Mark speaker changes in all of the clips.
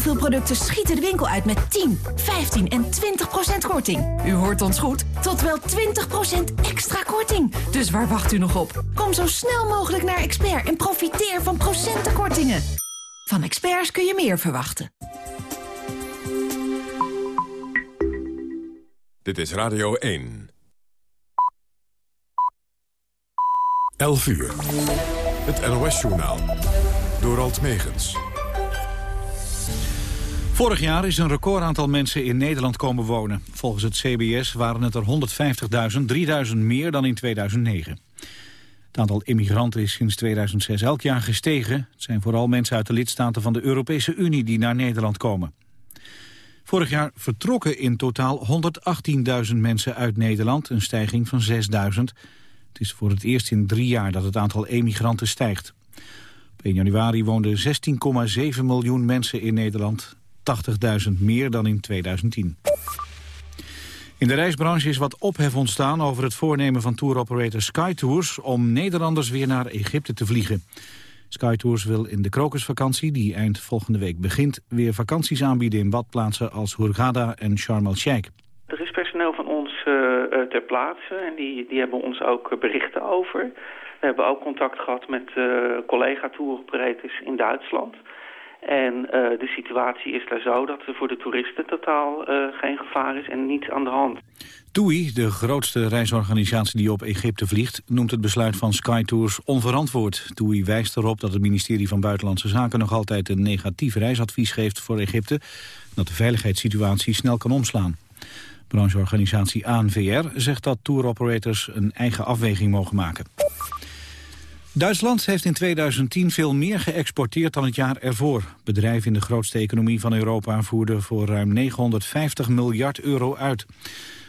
Speaker 1: veel producten schieten de winkel uit met 10, 15 en 20 procent korting. U hoort ons goed, tot wel 20 procent extra korting. Dus waar wacht u nog op? Kom zo snel mogelijk naar Expert en profiteer van procentenkortingen. Van experts kun je meer verwachten.
Speaker 2: Dit is Radio 1. 11 uur. Het NOS-journaal. Door Alt Megens.
Speaker 3: Vorig jaar is een record aantal mensen in Nederland komen wonen. Volgens het CBS waren het er 150.000, 3.000 meer dan in 2009. Het aantal immigranten is sinds 2006 elk jaar gestegen. Het zijn vooral mensen uit de lidstaten van de Europese Unie die naar Nederland komen. Vorig jaar vertrokken in totaal 118.000 mensen uit Nederland, een stijging van 6.000. Het is voor het eerst in drie jaar dat het aantal emigranten stijgt. Op 1 januari woonden 16,7 miljoen mensen in Nederland, 80.000 meer dan in 2010. In de reisbranche is wat ophef ontstaan over het voornemen van touroperator SkyTours om Nederlanders weer naar Egypte te vliegen. SkyTours wil in de krokusvakantie, die eind volgende week begint, weer vakanties aanbieden in badplaatsen als Hurghada en Sharm el-Sheikh.
Speaker 4: Er is personeel van ons uh, ter plaatse en die, die hebben ons ook berichten over. We hebben ook contact gehad met uh, collega-touroperators in Duitsland. En uh, de situatie is daar zo dat er voor de toeristen totaal uh, geen gevaar is en niets aan de hand.
Speaker 3: TUI, de grootste reisorganisatie die op Egypte vliegt, noemt het besluit van SkyTours onverantwoord. TUI wijst erop dat het ministerie van Buitenlandse Zaken nog altijd een negatief reisadvies geeft voor Egypte, dat de veiligheidssituatie snel kan omslaan. Brancheorganisatie ANVR zegt dat touroperators een eigen afweging mogen maken. Duitsland heeft in 2010 veel meer geëxporteerd dan het jaar ervoor. Bedrijven in de grootste economie van Europa voerden voor ruim 950 miljard euro uit.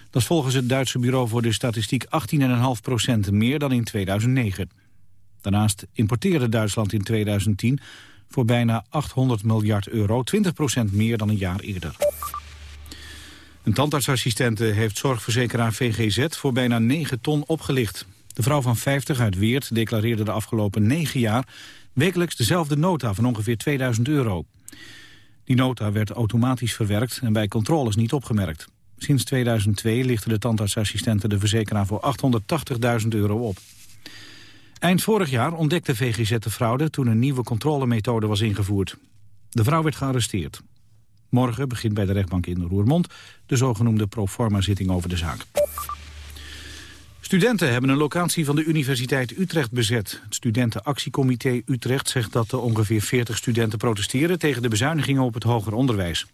Speaker 3: Dat is volgens het Duitse Bureau voor de Statistiek 18,5 procent meer dan in 2009. Daarnaast importeerde Duitsland in 2010 voor bijna 800 miljard euro, 20 procent meer dan een jaar eerder. Een tandartsassistente heeft zorgverzekeraar VGZ voor bijna 9 ton opgelicht. De vrouw van 50 uit Weert declareerde de afgelopen 9 jaar... wekelijks dezelfde nota van ongeveer 2000 euro. Die nota werd automatisch verwerkt en bij controles niet opgemerkt. Sinds 2002 lichten de tandartsassistenten de verzekeraar voor 880.000 euro op. Eind vorig jaar ontdekte VGZ de fraude toen een nieuwe controlemethode was ingevoerd. De vrouw werd gearresteerd. Morgen begint bij de rechtbank in Roermond de zogenoemde proforma-zitting over de zaak. Studenten hebben een locatie van de Universiteit Utrecht bezet. Het studentenactiecomité Utrecht zegt dat er ongeveer 40 studenten protesteren... tegen de bezuinigingen op het hoger onderwijs.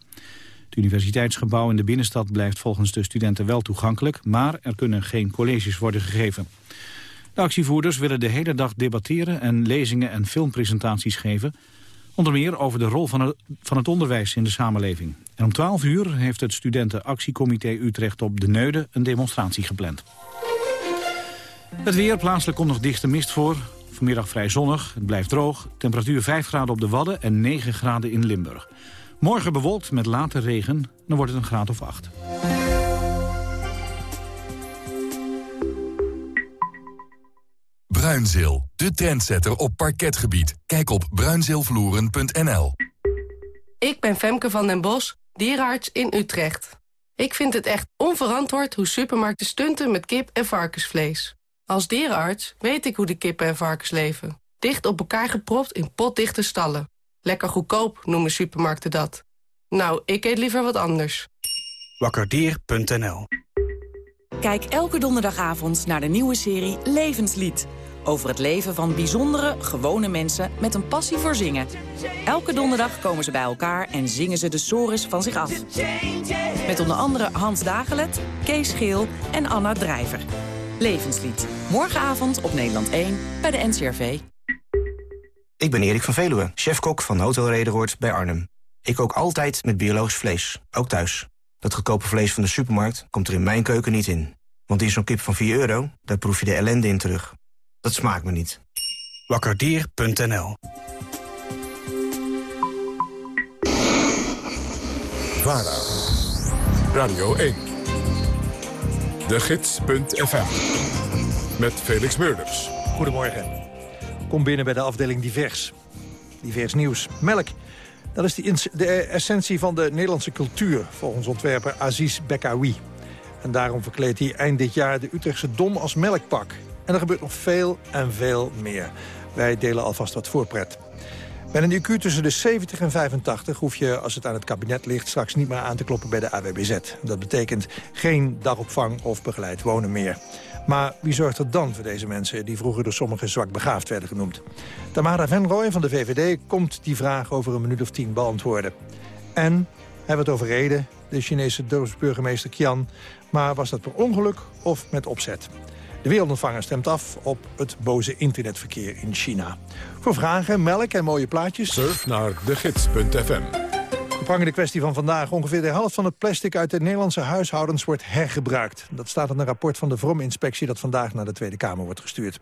Speaker 3: Het universiteitsgebouw in de binnenstad blijft volgens de studenten wel toegankelijk... maar er kunnen geen colleges worden gegeven. De actievoerders willen de hele dag debatteren en lezingen en filmpresentaties geven... onder meer over de rol van het, onderwijs in de samenleving. En om 12 uur heeft het studentenactiecomité Utrecht op de Neude een demonstratie gepland. Het weer, plaatselijk komt nog dichte mist voor. Vanmiddag vrij zonnig, het blijft droog. Temperatuur 5 graden op de Wadden en 9 graden in Limburg. Morgen bewolkt met late regen, dan wordt het een graad of 8.
Speaker 5: Bruinzeel, de trendsetter op parketgebied. Kijk op bruinzeelvloeren.nl
Speaker 6: Ik ben Femke van den Bos, dierenarts in Utrecht. Ik vind het echt onverantwoord hoe supermarkten stunten met kip en varkensvlees. Als dierenarts weet ik hoe de kippen en varkens leven. Dicht op elkaar gepropt in potdichte stallen. Lekker goedkoop noemen supermarkten dat. Nou, ik eet liever wat anders.
Speaker 7: Wakkerdier.nl
Speaker 8: Kijk elke donderdagavond naar de nieuwe serie Levenslied. Over het leven van bijzondere, gewone mensen met een passie voor zingen. Elke donderdag komen ze bij elkaar en zingen ze de sores van zich af. Met onder andere Hans Dagelet, Kees Geel en Anna Drijver. Levenslied. Morgenavond op Nederland 1 bij de NCRV.
Speaker 9: Ik ben Erik van Veluwe, chefkok van Hotel Rederoord bij Arnhem. Ik kook altijd met biologisch vlees, ook thuis. Dat goedkope vlees van de supermarkt komt er in mijn keuken niet in. Want in zo'n kip van 4 euro, daar proef je de ellende in terug. Dat smaakt me niet.
Speaker 7: Wakkerdier.nl
Speaker 2: VARA, Radio 1, de gids.fm, met Felix Meurders.
Speaker 10: Goedemorgen. Kom binnen bij de afdeling Divers. Divers nieuws. Melk. Dat is de, de essentie van de Nederlandse cultuur, volgens ontwerper Aziz Bekawi. En daarom verkleedt hij eind dit jaar de Utrechtse Dom als melkpak. En er gebeurt nog veel en veel meer. Wij delen alvast wat voorpret. Met een IQ tussen de 70 en 85 hoef je, als het aan het kabinet ligt... straks niet meer aan te kloppen bij de AWBZ. Dat betekent geen dagopvang of begeleid wonen meer. Maar wie zorgt er dan voor deze mensen... die vroeger door sommigen zwak begaafd werden genoemd? Tamara Venrooy van de VVD komt die vraag over een minuut of tien beantwoorden. En hebben we het over reden, de Chinese dorpsburgemeester Qian. Maar was dat per ongeluk of met opzet? De wereldontvanger stemt af op het boze internetverkeer in China. Voor vragen, melk en mooie plaatjes...
Speaker 2: Surf naar degids.fm.
Speaker 10: De prangende kwestie van vandaag. Ongeveer de helft van het plastic uit de Nederlandse huishoudens wordt hergebruikt. Dat staat in een rapport van de Vrom-inspectie dat vandaag naar de Tweede Kamer wordt gestuurd.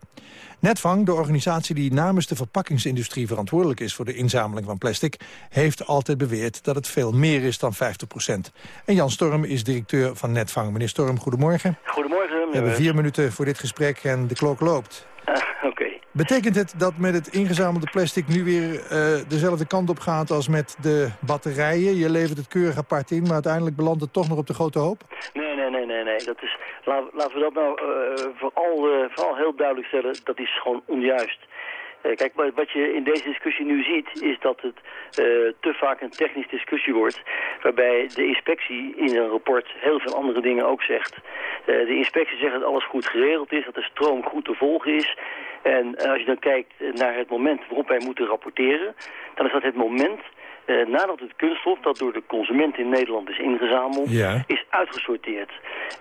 Speaker 10: Netvang, de organisatie die namens de verpakkingsindustrie verantwoordelijk is voor de inzameling van plastic, heeft altijd beweerd dat het veel meer is dan 50 procent. En Jan Storm is directeur van Netvang. Meneer Storm, goedemorgen.
Speaker 11: Goedemorgen.
Speaker 10: We hebben vier minuten voor dit gesprek en de klok loopt.
Speaker 11: Ah, Oké.
Speaker 10: Betekent het dat met het ingezamelde plastic nu weer uh, dezelfde kant op gaat als met de batterijen? Je levert het keurig apart in, maar uiteindelijk belandt het toch nog op de grote hoop?
Speaker 11: Nee, nee, nee, nee. nee. Dat is, laten we dat nou uh, vooral, uh, vooral heel duidelijk stellen. Dat is gewoon onjuist. Kijk, wat je in deze discussie nu ziet, is dat het te vaak een technische discussie wordt. Waarbij de inspectie in een rapport heel veel andere dingen ook zegt. De inspectie zegt dat alles goed geregeld is, dat de stroom goed te volgen is. En als je dan kijkt naar het moment waarop wij moeten rapporteren, dan is dat het moment uh, nadat het kunststof dat door de consument in Nederland is ingezameld,
Speaker 10: ja.
Speaker 11: is uitgesorteerd.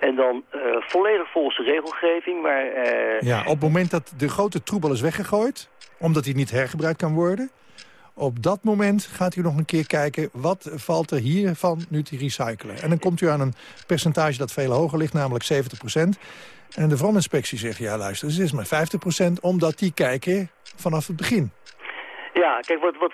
Speaker 11: En dan uh, volledig volgens de regelgeving. Maar, uh,
Speaker 10: ja, op het moment dat de grote troebel is weggegooid, omdat hij niet hergebruikt kan worden... op dat moment gaat u nog een keer kijken... wat valt er hiervan nu te recyclen. En dan komt u aan een percentage dat veel hoger ligt, namelijk 70 En de Vrominspectie zegt, ja luister, het is maar 50% omdat die kijken vanaf het begin.
Speaker 11: Ja, kijk, wat, wat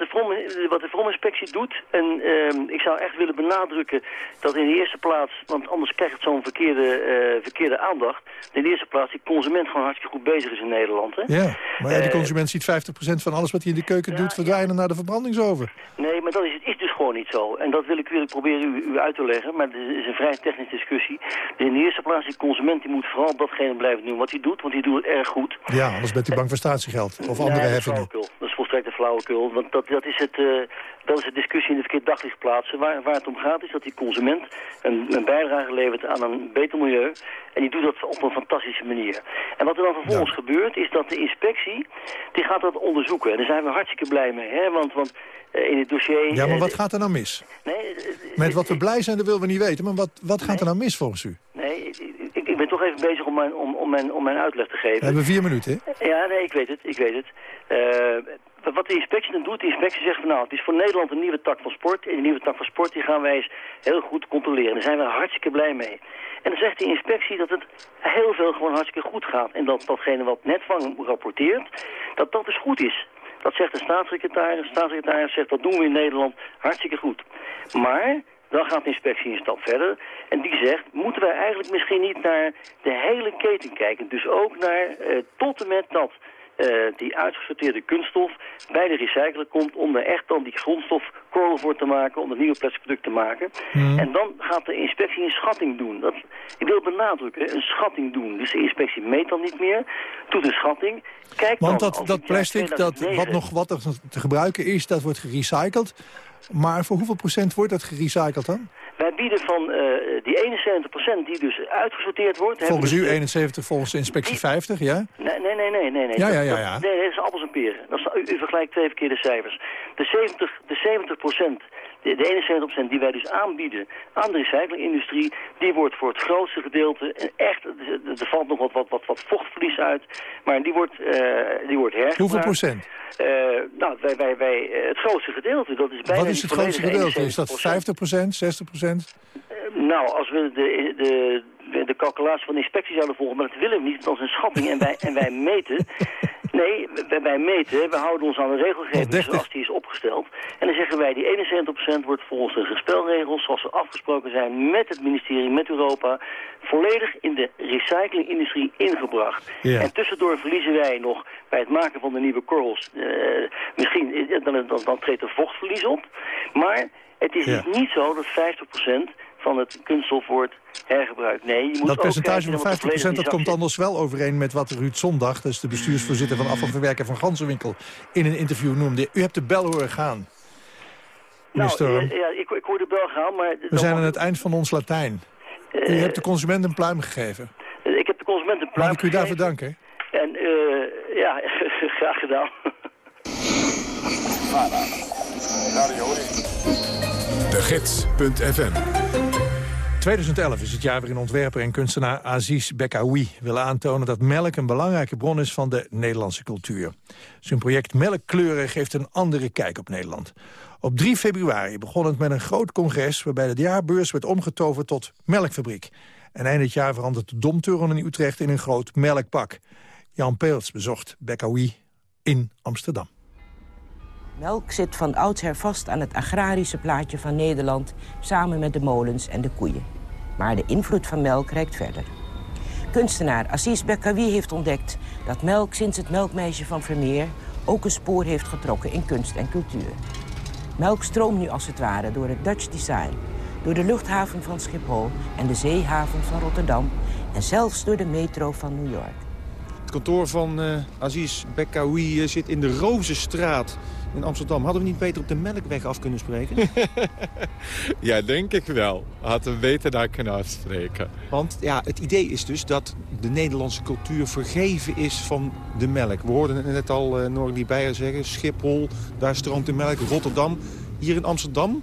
Speaker 11: de Vrominspectie de doet, en uh, ik zou echt willen benadrukken dat in de eerste plaats, want anders krijgt het zo'n verkeerde, uh, verkeerde aandacht, in de eerste plaats die consument gewoon hartstikke goed bezig is in Nederland. Hè?
Speaker 10: Ja, maar ja, die consument ziet 50% van alles wat hij in de keuken doet verdwijnen ja. naar de verbrandingsoven.
Speaker 11: Nee, maar dat is, is dus gewoon niet zo. En dat wil ik, ik proberen u, u uit te leggen, maar het is een vrij technische discussie. Dus in de eerste plaats, die consument die moet vooral datgene blijven doen wat hij doet, want hij doet het erg goed.
Speaker 10: Ja, anders bent u bang voor statiegeld of andere heffingen.
Speaker 11: Dat is volstrekt een flauwekul, want dat, dat, is het, uh, dat is de discussie in het verkeerd daglicht plaatsen. Waar, waar het om gaat is dat die consument een, een bijdrage levert aan een beter milieu. En die doet dat op een fantastische manier. En wat er dan vervolgens ja. gebeurt, is dat de inspectie, die gaat dat onderzoeken. En daar zijn we hartstikke blij mee, hè? want... want uh, in het dossier...
Speaker 10: Ja, maar wat gaat er nou mis?
Speaker 11: Nee,
Speaker 10: Met wat we blij zijn, dat willen we niet weten. Maar wat, wat gaat nee, er nou mis volgens u?
Speaker 11: Nee, ik, ik ben toch even bezig om mijn, om, om, mijn, om mijn uitleg te geven.
Speaker 10: We hebben vier minuten,
Speaker 11: hè? Ja, nee, ik weet het, ik weet het. Uh, wat de inspectie dan doet, de inspectie zegt van nou, het is voor Nederland een nieuwe tak van sport. En die nieuwe tak van sport die gaan wij eens heel goed controleren. Daar zijn we hartstikke blij mee. En dan zegt de inspectie dat het heel veel gewoon hartstikke goed gaat. En dat datgene wat Netvang rapporteert, dat dat dus goed is. Dat zegt de staatssecretaris. De staatssecretaris zegt dat doen we in Nederland hartstikke goed. Maar dan gaat de inspectie een stap verder. En die zegt, moeten wij eigenlijk misschien niet naar de hele keten kijken. Dus ook naar uh, tot en met dat die uitgesorteerde kunststof bij de recycler komt om er echt dan die grondstof korrel voor te maken, om een nieuwe plastic product te maken.
Speaker 10: Hmm.
Speaker 11: Mm. En dan gaat de inspectie een schatting doen. Dat, ik wil benadrukken, een schatting doen. Dus de inspectie meet dan niet meer, doet een schatting. Kijkt
Speaker 10: Want
Speaker 11: dan,
Speaker 10: dat, dat plastic, dat, wat nog wat er te gebruiken is, dat wordt gerecycled. Maar voor hoeveel procent wordt dat gerecycled dan?
Speaker 11: Wij bieden van uh, die 71% die dus uitgesorteerd wordt...
Speaker 10: Volgens
Speaker 11: dus
Speaker 10: u 71, volgens de inspectie 50, ja?
Speaker 11: Nee, nee, nee, nee. nee, nee.
Speaker 10: Ja, ja, ja. ja.
Speaker 11: Dat, nee, dat is appels en peren. Dat is, u, u, vergelijkt twee verkeerde cijfers. De 70, de 70%, de, de 71% die wij dus aanbieden aan de recyclingindustrie... die wordt voor het grootste gedeelte... echt, er valt nog wat, wat, wat, wat vochtverlies uit... maar die wordt, uh, die wordt hergebruikt.
Speaker 10: Hoeveel procent?
Speaker 11: Uh, nou, wij, wij, wij, het grootste gedeelte, dat is bijna
Speaker 10: Wat is het grootste gedeelte? Is dat 50 procent, 60 procent?
Speaker 11: Uh, nou, als we de, de, de calculatie van de inspectie zouden volgen, maar dat willen we niet, dat is een schatting en wij, en wij meten... Nee, wij, wij meten, we houden ons aan de regelgeving zoals die is opgesteld. En dan zeggen wij, die 71% wordt volgens de spelregels zoals ze afgesproken zijn met het ministerie, met Europa, volledig in de recyclingindustrie ingebracht.
Speaker 10: Ja.
Speaker 11: En tussendoor verliezen wij nog bij het maken van de nieuwe korrels, eh, misschien, eh, dan, dan, dan treedt er vochtverlies op. Maar het is
Speaker 10: Ja.
Speaker 11: dus niet zo dat 50% van het kunststof wordt hergebruikt. Nee, je moet
Speaker 10: Dat
Speaker 11: ook
Speaker 10: percentage van
Speaker 11: naar wat er
Speaker 10: 50%
Speaker 11: volledig in
Speaker 10: dat komt anders wel overeen met wat Ruud Zondag... dat is de bestuursvoorzitter van afvalverwerker van Gansenwinkel... in een interview noemde. U hebt de bel horen gaan. Meneer
Speaker 11: Nou,
Speaker 10: Storm.
Speaker 11: eh, ja, ik, ik hoor de bel gaan, maar...
Speaker 10: We zijn aan het eind van ons Latijn. U hebt de consument een pluim gegeven.
Speaker 11: Eh, Ik heb de consument een pluim
Speaker 10: Mag ik u daarvoor danken?
Speaker 11: En eh, ja, graag gedaan.
Speaker 2: De Gids.fm
Speaker 10: 2011 is het jaar waarin ontwerper en kunstenaar Aziz Bekaoui wil aantonen dat melk een belangrijke bron is van de Nederlandse cultuur. Zijn project Melkkleuren geeft een andere kijk op Nederland. Op 3 februari begon het met een groot congres waarbij de jaarbeurs werd omgetoverd tot melkfabriek. En eind het jaar verandert de Domtoren in Utrecht in een groot melkpak. Jan Peels bezocht Bekaoui in Amsterdam.
Speaker 12: Melk zit van oudsher vast aan het agrarische plaatje van Nederland... samen met de molens en de koeien. Maar de invloed van melk reikt verder. Kunstenaar Assis Bekawi heeft ontdekt dat melk sinds het melkmeisje van Vermeer... ook een spoor heeft getrokken in kunst en cultuur. Melk stroomt nu als het ware door het Dutch design... door de luchthaven van Schiphol en de zeehaven van Rotterdam... en zelfs door de metro van New York.
Speaker 13: Het kantoor van eh, Aziz Bekaoui eh, zit in de Rozenstraat in Amsterdam. Hadden we niet beter op de Melkweg af kunnen spreken?
Speaker 14: Ja, denk ik wel. Hadden we beter daar kunnen afspreken.
Speaker 13: Want ja, het idee is dus dat de Nederlandse cultuur vergeven is van de melk. We hoorden het net al uh, Norlie Beijer zeggen. Schiphol, daar stroomt de melk. Rotterdam. Hier in Amsterdam,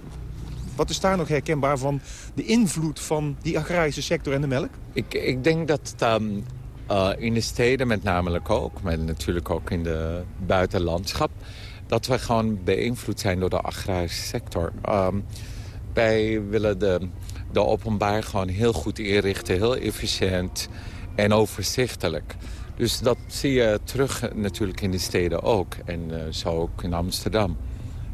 Speaker 13: wat is daar nog herkenbaar van de invloed van die agrarische sector en de melk?
Speaker 14: Ik, ik denk dat het, ehm, uh, in de steden met name ook, maar natuurlijk ook in de buitenlandschap... dat we gewoon beïnvloed zijn door de agrarische sector. Um, wij willen de, de openbaar gewoon heel goed inrichten, heel efficiënt en overzichtelijk. Dus dat zie je terug natuurlijk in de steden ook. En uh, zo ook in Amsterdam.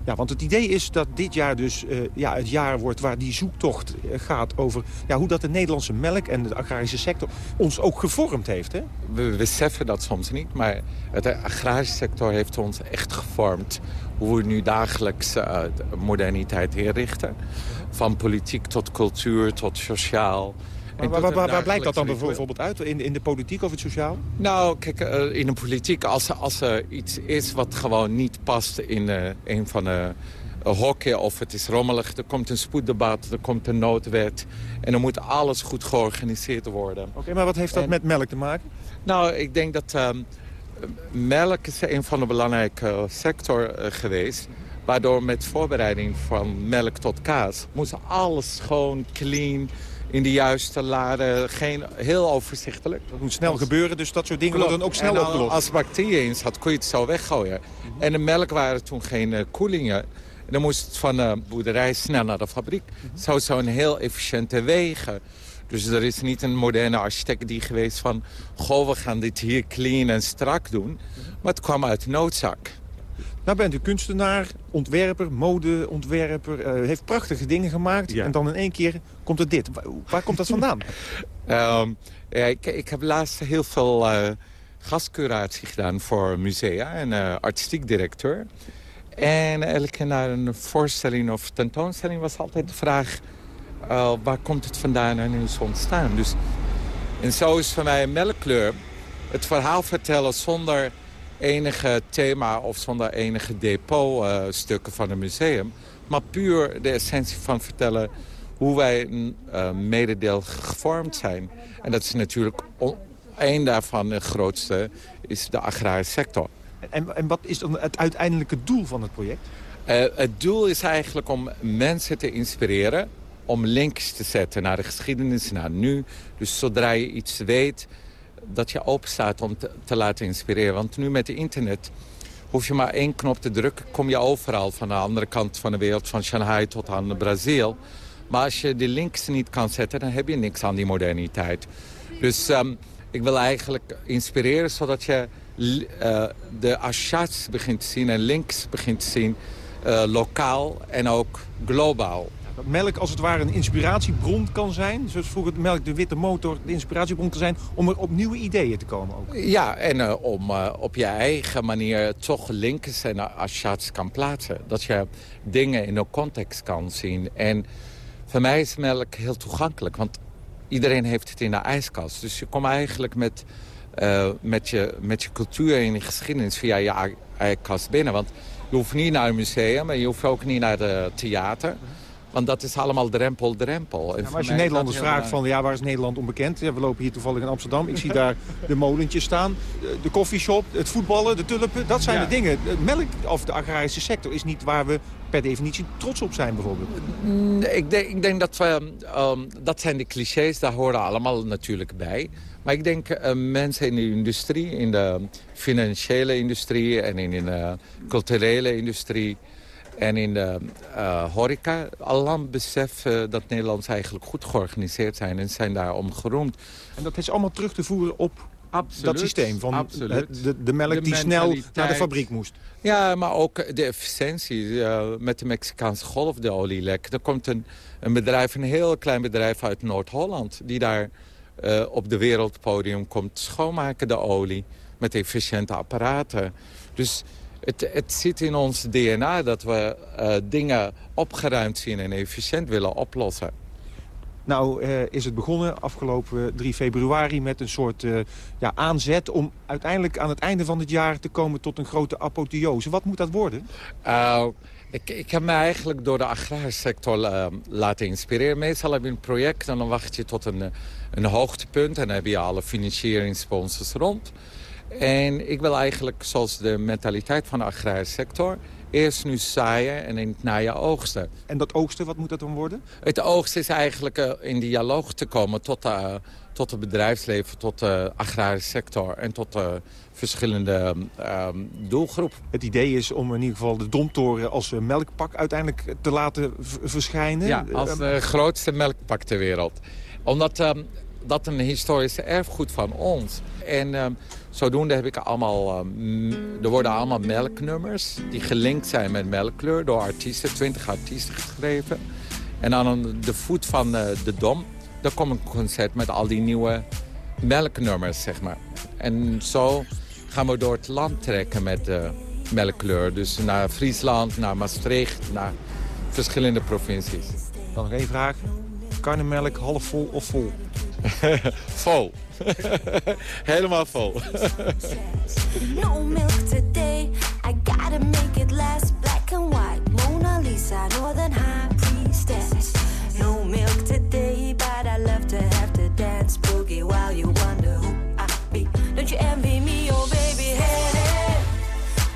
Speaker 13: Ja, want het idee is dat dit jaar dus uh, ja, het jaar wordt waar die zoektocht gaat over ja, hoe dat de Nederlandse melk en de agrarische sector ons ook gevormd heeft. Hè?
Speaker 14: We beseffen dat soms niet, maar de agrarische sector heeft ons echt gevormd. Hoe we nu dagelijks uh, moderniteit inrichten. Van politiek tot cultuur tot sociaal.
Speaker 13: Maar waar, waar, waar, waar blijkt dat dan bijvoorbeeld uit? In, in de politiek of het sociaal?
Speaker 14: Nou, kijk, uh, in de politiek, als, als er iets is wat gewoon niet past in uh, een van de uh, hokken... of het is rommelig, er komt een spoeddebat, er komt een noodwet... en dan moet alles goed georganiseerd worden.
Speaker 13: Oké, okay, maar wat heeft dat en, met melk te maken?
Speaker 14: Nou, ik denk dat um, melk is een van de belangrijke sector geweest waardoor met voorbereiding van melk tot kaas... moest alles schoon, clean in de juiste laden. Geen, heel overzichtelijk.
Speaker 13: Dat moet snel gebeuren, dus dat soort dingen worden dan ook snel
Speaker 14: en
Speaker 13: opgelost.
Speaker 14: Als bacteriën in zat, kon je het zo weggooien. Mm -hmm. En de melk waren toen geen uh, koelingen. En dan moest het van de boerderij snel naar de fabriek. Mm -hmm. Zo zo'n heel efficiënte wegen. Dus er is niet een moderne architect die geweest van... goh, we gaan dit hier clean en strak doen. Mm -hmm. Maar het kwam uit noodzaak.
Speaker 13: Nou bent u kunstenaar, ontwerper, modeontwerper, uh, heeft prachtige dingen gemaakt. Ja. En dan in één keer komt er dit. Waar, komt dat vandaan?
Speaker 14: ja, ik, ik, heb laatst heel veel uh, gastcuratie gedaan voor musea en uh, artistiek directeur. En elke keer naar een voorstelling of tentoonstelling was altijd de vraag... Uh, waar komt het vandaan en hoe is het ontstaan? Dus, en zo is voor mij melkkleur het verhaal vertellen zonder enige thema of zonder enige depotstukken uh, van een museum. Maar puur de essentie van vertellen hoe wij een uh, mededeel gevormd zijn. En dat is natuurlijk één daarvan, de grootste, is de agrarische sector.
Speaker 13: En, en wat is dan het uiteindelijke doel van het project?
Speaker 14: Uh, het doel is eigenlijk om mensen te inspireren... om links te zetten naar de geschiedenis, naar nu. Dus zodra je iets weet dat je open staat om te, te, laten inspireren. Want nu met het internet hoef je maar één knop te drukken... kom je overal van de andere kant van de wereld, van Shanghai tot aan Brazil. Maar als je die links niet kan zetten, dan heb je niks aan die moderniteit. Dus um, ik wil eigenlijk inspireren zodat je uh, de associaties begint te zien en links begint te zien... Uh, lokaal en ook globaal.
Speaker 13: Dat melk als het ware een inspiratiebron kan zijn. Zoals vroeger de melk de witte motor de inspiratiebron kan zijn... om er op nieuwe ideeën te komen ook.
Speaker 14: Ja, en uh, om uh, op je eigen manier toch linkers en associaties kan plaatsen. Dat je dingen in een context kan zien. En voor mij is melk heel toegankelijk. Want iedereen heeft het in de ijskast. Dus je komt eigenlijk met, uh, met, je, met je cultuur en je geschiedenis via je ijskast binnen. Want je hoeft niet naar een museum en je hoeft ook niet naar het theater... Want dat is allemaal drempel, drempel.
Speaker 13: Ja, als je Nederlanders vraagt van, ja, waar is Nederland onbekend? Ja, we lopen hier toevallig in Amsterdam. Ik zie daar de molentjes staan, de koffieshop, het voetballen, de tulpen. Dat zijn
Speaker 14: Ja.
Speaker 13: de dingen. De melk of de agrarische sector is niet waar we per definitie trots op zijn bijvoorbeeld.
Speaker 14: Ik denk, ik denk dat we... ehm, dat zijn de clichés, daar horen allemaal natuurlijk bij. Maar ik denk uh, mensen in de industrie, in de financiële industrie... en in de culturele industrie en in de uh, horeca... allang beseffen dat Nederlanders eigenlijk goed georganiseerd zijn... en zijn daarom geroemd.
Speaker 13: En dat is allemaal terug te voeren op
Speaker 14: Absoluut,
Speaker 13: dat systeem van
Speaker 14: absoluut.
Speaker 13: de, de melk
Speaker 14: De
Speaker 13: die snel naar de fabriek moest.
Speaker 14: Ja, maar ook de efficiëntie eh, met de Mexicaanse golf, de olielek. Er komt een, een bedrijf, een heel klein bedrijf uit Noord-Holland... die daar eh, op de wereldpodium komt schoonmaken, de olie... met efficiënte apparaten. Dus het, het zit in ons DNA dat we eh, dingen opgeruimd zien... en efficiënt willen oplossen.
Speaker 13: Nou eh, is het begonnen afgelopen 3 februari met een soort eh, ja, aanzet... om uiteindelijk aan het einde van het jaar te komen tot een grote apotheose. Wat moet dat worden?
Speaker 14: Uh, ik, ik heb me eigenlijk door de agraarsector uh, laten inspireren. Meestal heb je een project en dan wacht je tot een, een hoogtepunt... en dan heb je alle financieringssponsors rond. En ik wil eigenlijk, zoals de mentaliteit van de agraarsector... eerst nu zaaien en in het najaar oogsten.
Speaker 13: En dat oogsten, wat moet dat dan worden?
Speaker 14: Het oogst is eigenlijk uh, in dialoog te komen tot, uh, tot het bedrijfsleven, tot de agrarische sector en tot de verschillende um, doelgroepen.
Speaker 13: Het idee is om in ieder geval de domtoren als uh, melkpak uiteindelijk te laten verschijnen.
Speaker 14: Ja, als de grootste melkpak ter wereld. Omdat um, dat een historische erfgoed van ons. En um, zodoende heb ik allemaal... Um, er worden allemaal melknummers die gelinkt zijn met melkkleur... door artiesten, twintig artiesten geschreven. En aan de voet van uh, de dom... daar komt een concert met al die nieuwe melknummers, zeg maar. En zo gaan we door het land trekken met de melkkleur. Dus naar Friesland, naar Maastricht, naar verschillende provincies.
Speaker 13: Dan nog één vraag. Karnemelk half vol of vol?
Speaker 14: vol. Helemaal vol.
Speaker 15: no milk today. I gotta make it last. Black and white. Mona Lisa, Northern High Priestess. No milk today, but I love to have to dance boogie while you wonder who I be. Don't you envy me, oh baby?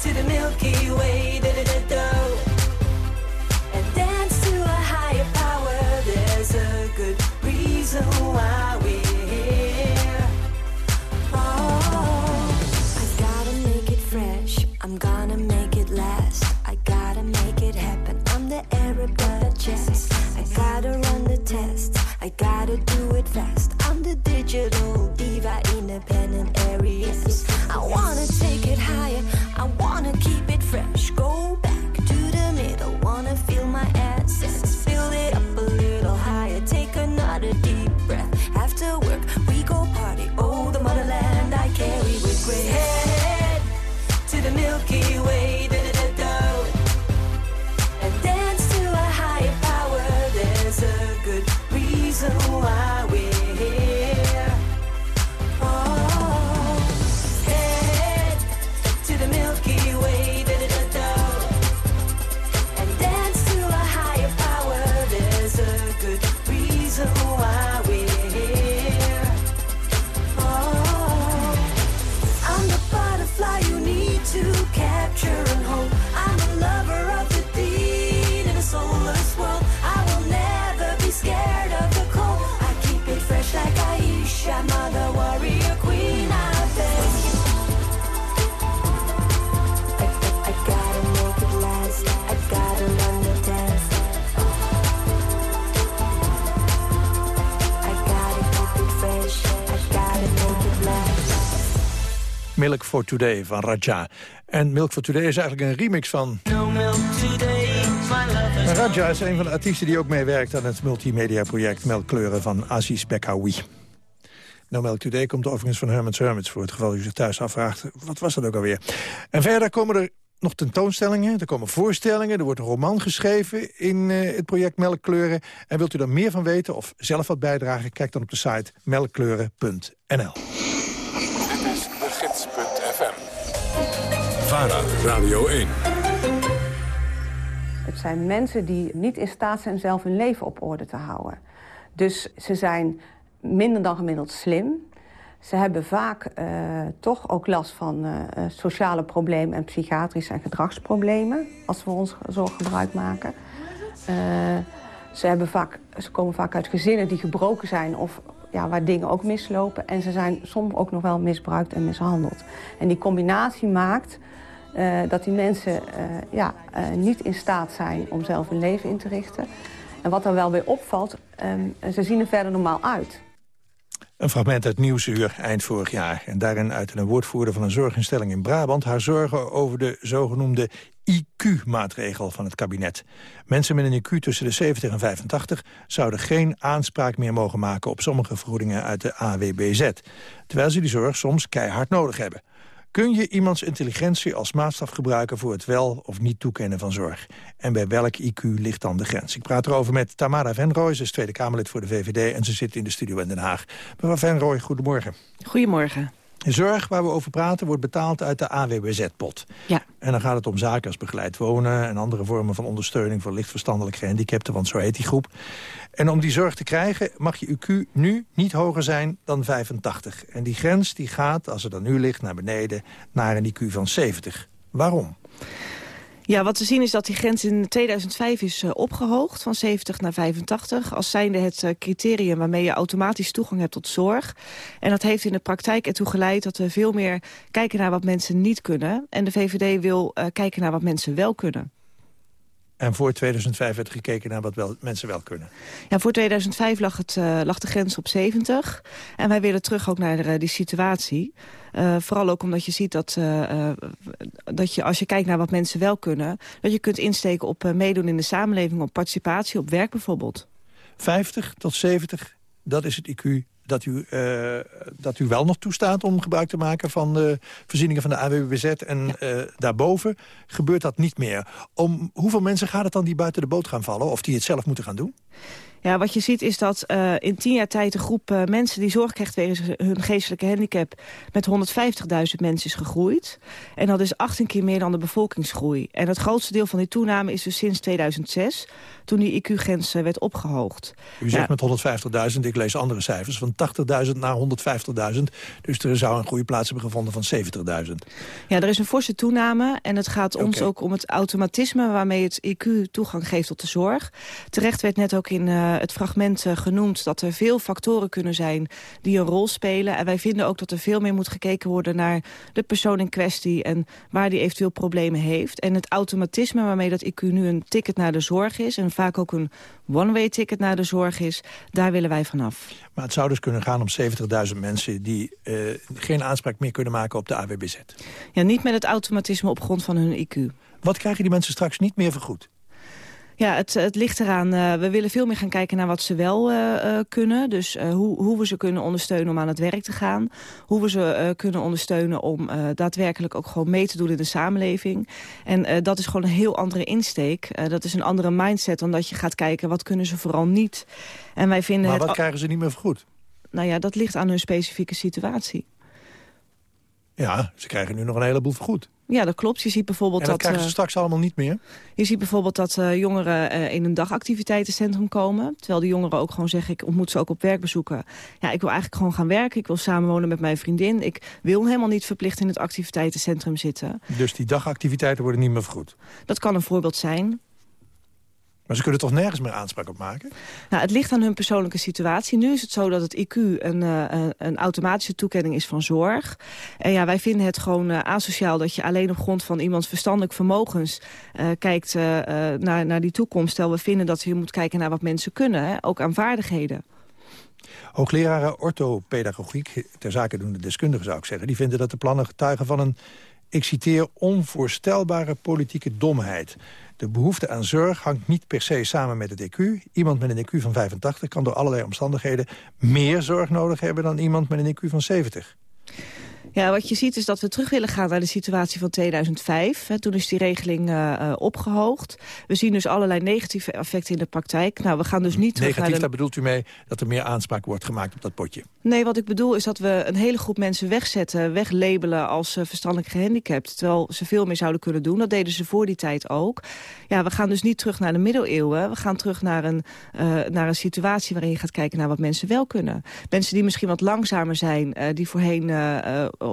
Speaker 15: To the Milky Way. And dance to a higher power. There's a good reason why I gotta run the test. I gotta do it fast. I'm the digital diva, independent
Speaker 10: for Today van Raja. En Milk for Today is eigenlijk een remix van... En Raja is een van de artiesten die ook meewerkt aan het multimedia-project Melkkleuren van Aziz Bekawi. No Milk Today komt overigens van Herman's Hermits... voor het geval u zich thuis afvraagt, wat was dat ook alweer? En verder komen er nog tentoonstellingen, er komen voorstellingen... er wordt een roman geschreven in eh, het project Melkkleuren. En wilt u er meer van weten of zelf wat bijdragen... kijk dan op de site melkkleuren.nl.
Speaker 2: Radio 1.
Speaker 16: Het zijn mensen die niet in staat zijn zelf hun leven op orde te houden. Dus ze zijn minder dan gemiddeld slim. Ze hebben vaak eh, toch ook last van eh, eh, sociale problemen en psychiatrische en gedragsproblemen, als we ons zorg gebruik maken. Ze, hebben vaak, ze komen vaak uit gezinnen die gebroken zijn of ja, waar dingen ook mislopen. En ze zijn soms ook nog wel misbruikt en mishandeld. En die combinatie maakt eh, dat die mensen eh, ja, eh, niet in staat zijn om zelf hun leven in te richten. En wat er wel weer opvalt, ehm, ze zien er verder normaal uit.
Speaker 10: Een fragment uit Nieuwsuur eind vorig jaar. En daarin uitte een woordvoerder van een zorginstelling in Brabant... haar zorgen over de zogenoemde IQ-maatregel van het kabinet. Mensen met een IQ tussen de 70 en 85 zouden geen aanspraak meer mogen maken... op sommige vergoedingen uit de AWBZ. Terwijl ze die zorg soms keihard nodig hebben. Kun je iemands intelligentie als maatstaf gebruiken voor het wel of niet toekennen van zorg? En bij welk IQ ligt dan de grens? Ik praat erover met Tamara Venrooy, ze is Tweede Kamerlid voor de VVD... en ze zit in de studio in Den Haag. Mevrouw Venrooy, goedemorgen.
Speaker 17: Goedemorgen.
Speaker 10: De zorg waar we over praten wordt betaald uit de AWBZ-pot.
Speaker 17: Ja.
Speaker 10: En dan gaat het om zaken als begeleid wonen... en andere vormen van ondersteuning voor lichtverstandelijk gehandicapten... want zo heet die groep. En om die zorg te krijgen mag je IQ nu niet hoger zijn dan 85. En die grens die gaat, als het dan nu ligt, naar beneden... naar een IQ van 70. Waarom?
Speaker 17: Ja, wat we zien is dat die grens in 2005 is uh, opgehoogd van 70 naar 85. Als zijnde het uh, criterium waarmee je automatisch toegang hebt tot zorg. En dat heeft in de praktijk ertoe geleid dat we veel meer kijken naar wat mensen niet kunnen. En de VVD wil uh, kijken naar wat mensen wel kunnen.
Speaker 10: En voor 2005 werd gekeken naar wat wel, mensen wel kunnen.
Speaker 17: Ja, voor 2005 lag, het, uh, lag de grens op 70. En wij willen terug ook naar uh, die situatie. Uh, vooral ook omdat je ziet dat, dat je als je kijkt naar wat mensen wel kunnen... dat je kunt insteken op meedoen in de samenleving, op participatie, op werk bijvoorbeeld.
Speaker 10: 50 tot 70, dat is het IQ dat u, uh, dat u wel nog toestaat om gebruik te maken van de voorzieningen van de AWBZ. En ja. uh, daarboven gebeurt dat niet meer. Om hoeveel mensen gaat het dan die buiten de boot gaan vallen? Of die het zelf moeten gaan doen?
Speaker 17: Ja, wat je ziet is dat uh, in tien jaar tijd de groep uh, mensen die zorg krijgt wegens hun geestelijke handicap met 150.000 mensen is gegroeid. En dat is 18 keer meer dan de bevolkingsgroei. En het grootste deel van die toename is dus sinds 2006, toen die IQ-grens uh, werd opgehoogd.
Speaker 10: U zegt met 150.000, ik lees andere cijfers, van 80.000 naar 150.000. Dus er zou een goede plaats hebben gevonden van 70.000.
Speaker 17: Ja, er is een forse toename en het gaat ons okay. ook om het automatisme waarmee het IQ toegang geeft tot de zorg. Terecht werd net ook in het fragment uh, genoemd dat er veel factoren kunnen zijn die een rol spelen. En wij vinden ook dat er veel meer moet gekeken worden naar de persoon in kwestie en waar die eventueel problemen heeft. En het automatisme waarmee dat IQ nu een ticket naar de zorg is en vaak ook een one-way ticket naar de zorg is, daar willen wij vanaf.
Speaker 10: Maar het zou dus kunnen gaan om 70.000 mensen die uh, geen aanspraak meer kunnen maken op de AWBZ.
Speaker 17: Ja, niet met het automatisme op grond van hun IQ.
Speaker 10: Wat krijgen die mensen straks niet meer vergoed?
Speaker 17: Ja, het, het ligt eraan. Uh, we willen veel meer gaan kijken naar wat ze wel uh, uh, kunnen. Dus hoe, hoe we ze kunnen ondersteunen om aan het werk te gaan. Hoe we ze kunnen ondersteunen om daadwerkelijk ook gewoon mee te doen in de samenleving. En dat is gewoon een heel andere insteek. dat is een andere mindset dan dat je gaat kijken wat kunnen ze vooral niet. En wij vinden
Speaker 10: maar wat krijgen ze niet meer vergoed?
Speaker 17: Nou ja, dat ligt aan hun specifieke situatie.
Speaker 10: Ja, ze krijgen nu nog een heleboel vergoed.
Speaker 17: Ja, dat klopt. Je ziet bijvoorbeeld
Speaker 10: en dat,
Speaker 17: dat
Speaker 10: krijgen ze straks allemaal niet meer?
Speaker 17: Je ziet bijvoorbeeld dat uh, jongeren uh, in een dagactiviteitencentrum komen. Terwijl die jongeren ook gewoon zeggen, ik ontmoet ze ook op werkbezoeken. Ja, ik wil eigenlijk gewoon gaan werken. Ik wil samenwonen met mijn vriendin. Ik wil helemaal niet verplicht in het activiteitencentrum zitten.
Speaker 10: Dus die dagactiviteiten worden niet meer vergoed?
Speaker 17: Dat kan een voorbeeld zijn.
Speaker 10: Maar ze kunnen toch nergens meer aanspraak op maken?
Speaker 17: Nou, het ligt aan hun persoonlijke situatie. Nu is het zo dat het IQ een, uh, een automatische toekenning is van zorg. En ja, wij vinden het gewoon uh, asociaal dat je alleen op grond van iemands verstandelijk vermogens uh, kijkt naar, naar die toekomst. Stel, we vinden dat je moet kijken naar wat mensen kunnen, hè? ook aan vaardigheden.
Speaker 10: Hoogleraren orthopedagogiek, ter zake doen de deskundigen zou ik zeggen... die vinden dat de plannen getuigen van een, ik citeer, onvoorstelbare politieke domheid. De behoefte aan zorg hangt niet per se samen met het EQ. Iemand met een EQ van 85 kan door allerlei omstandigheden meer zorg nodig hebben dan iemand met een EQ van 70.
Speaker 17: Ja, wat je ziet is dat we terug willen gaan naar de situatie van 2005. toen is die regeling uh, opgehoogd. We zien dus allerlei negatieve effecten in de praktijk. Nou, we gaan dus niet terug
Speaker 10: Negatief,
Speaker 17: naar de...
Speaker 10: daar bedoelt u mee dat er meer aanspraak wordt gemaakt op dat potje?
Speaker 17: Nee, wat ik bedoel is dat we een hele groep mensen wegzetten... weglabelen als uh, verstandelijk gehandicapt. Terwijl ze veel meer zouden kunnen doen. Dat deden ze voor die tijd ook. Ja, we gaan dus niet terug naar de middeleeuwen. We gaan terug naar een, uh, naar een situatie waarin je gaat kijken naar wat mensen wel kunnen. Mensen die misschien wat langzamer zijn, die voorheen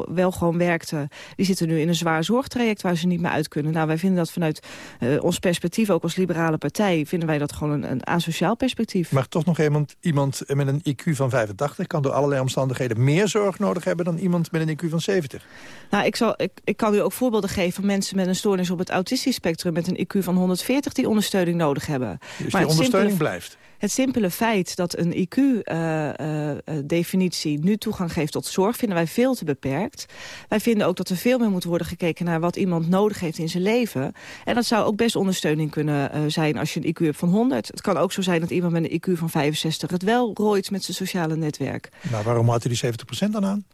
Speaker 17: wel gewoon werkten... die zitten nu in een zwaar zorgtraject waar ze niet meer uit kunnen. Nou, wij vinden dat vanuit uh, ons perspectief, ook als liberale partij... vinden wij dat gewoon een, een asociaal perspectief.
Speaker 10: Maar toch nog iemand, iemand met een IQ van 85... kan door allerlei omstandigheden meer zorg nodig hebben... dan iemand met een IQ van 70.
Speaker 17: Nou, ik, zal, ik, ik kan u ook voorbeelden geven van mensen met een stoornis op het autistisch spectrum... met een IQ van 140 die ondersteuning nodig hebben.
Speaker 10: Dus maar die ondersteuning blijft?
Speaker 17: Het simpele feit dat een IQ-definitie uh, uh, nu toegang geeft tot zorg... vinden wij veel te beperkt. Wij vinden ook dat er veel meer moet worden gekeken naar wat iemand nodig heeft in zijn leven. En dat zou ook best ondersteuning kunnen zijn als je een IQ hebt van 100. Het kan ook zo zijn dat iemand met een IQ van 65 het wel rooit met zijn sociale netwerk.
Speaker 10: Nou, waarom houdt u die 70% dan aan?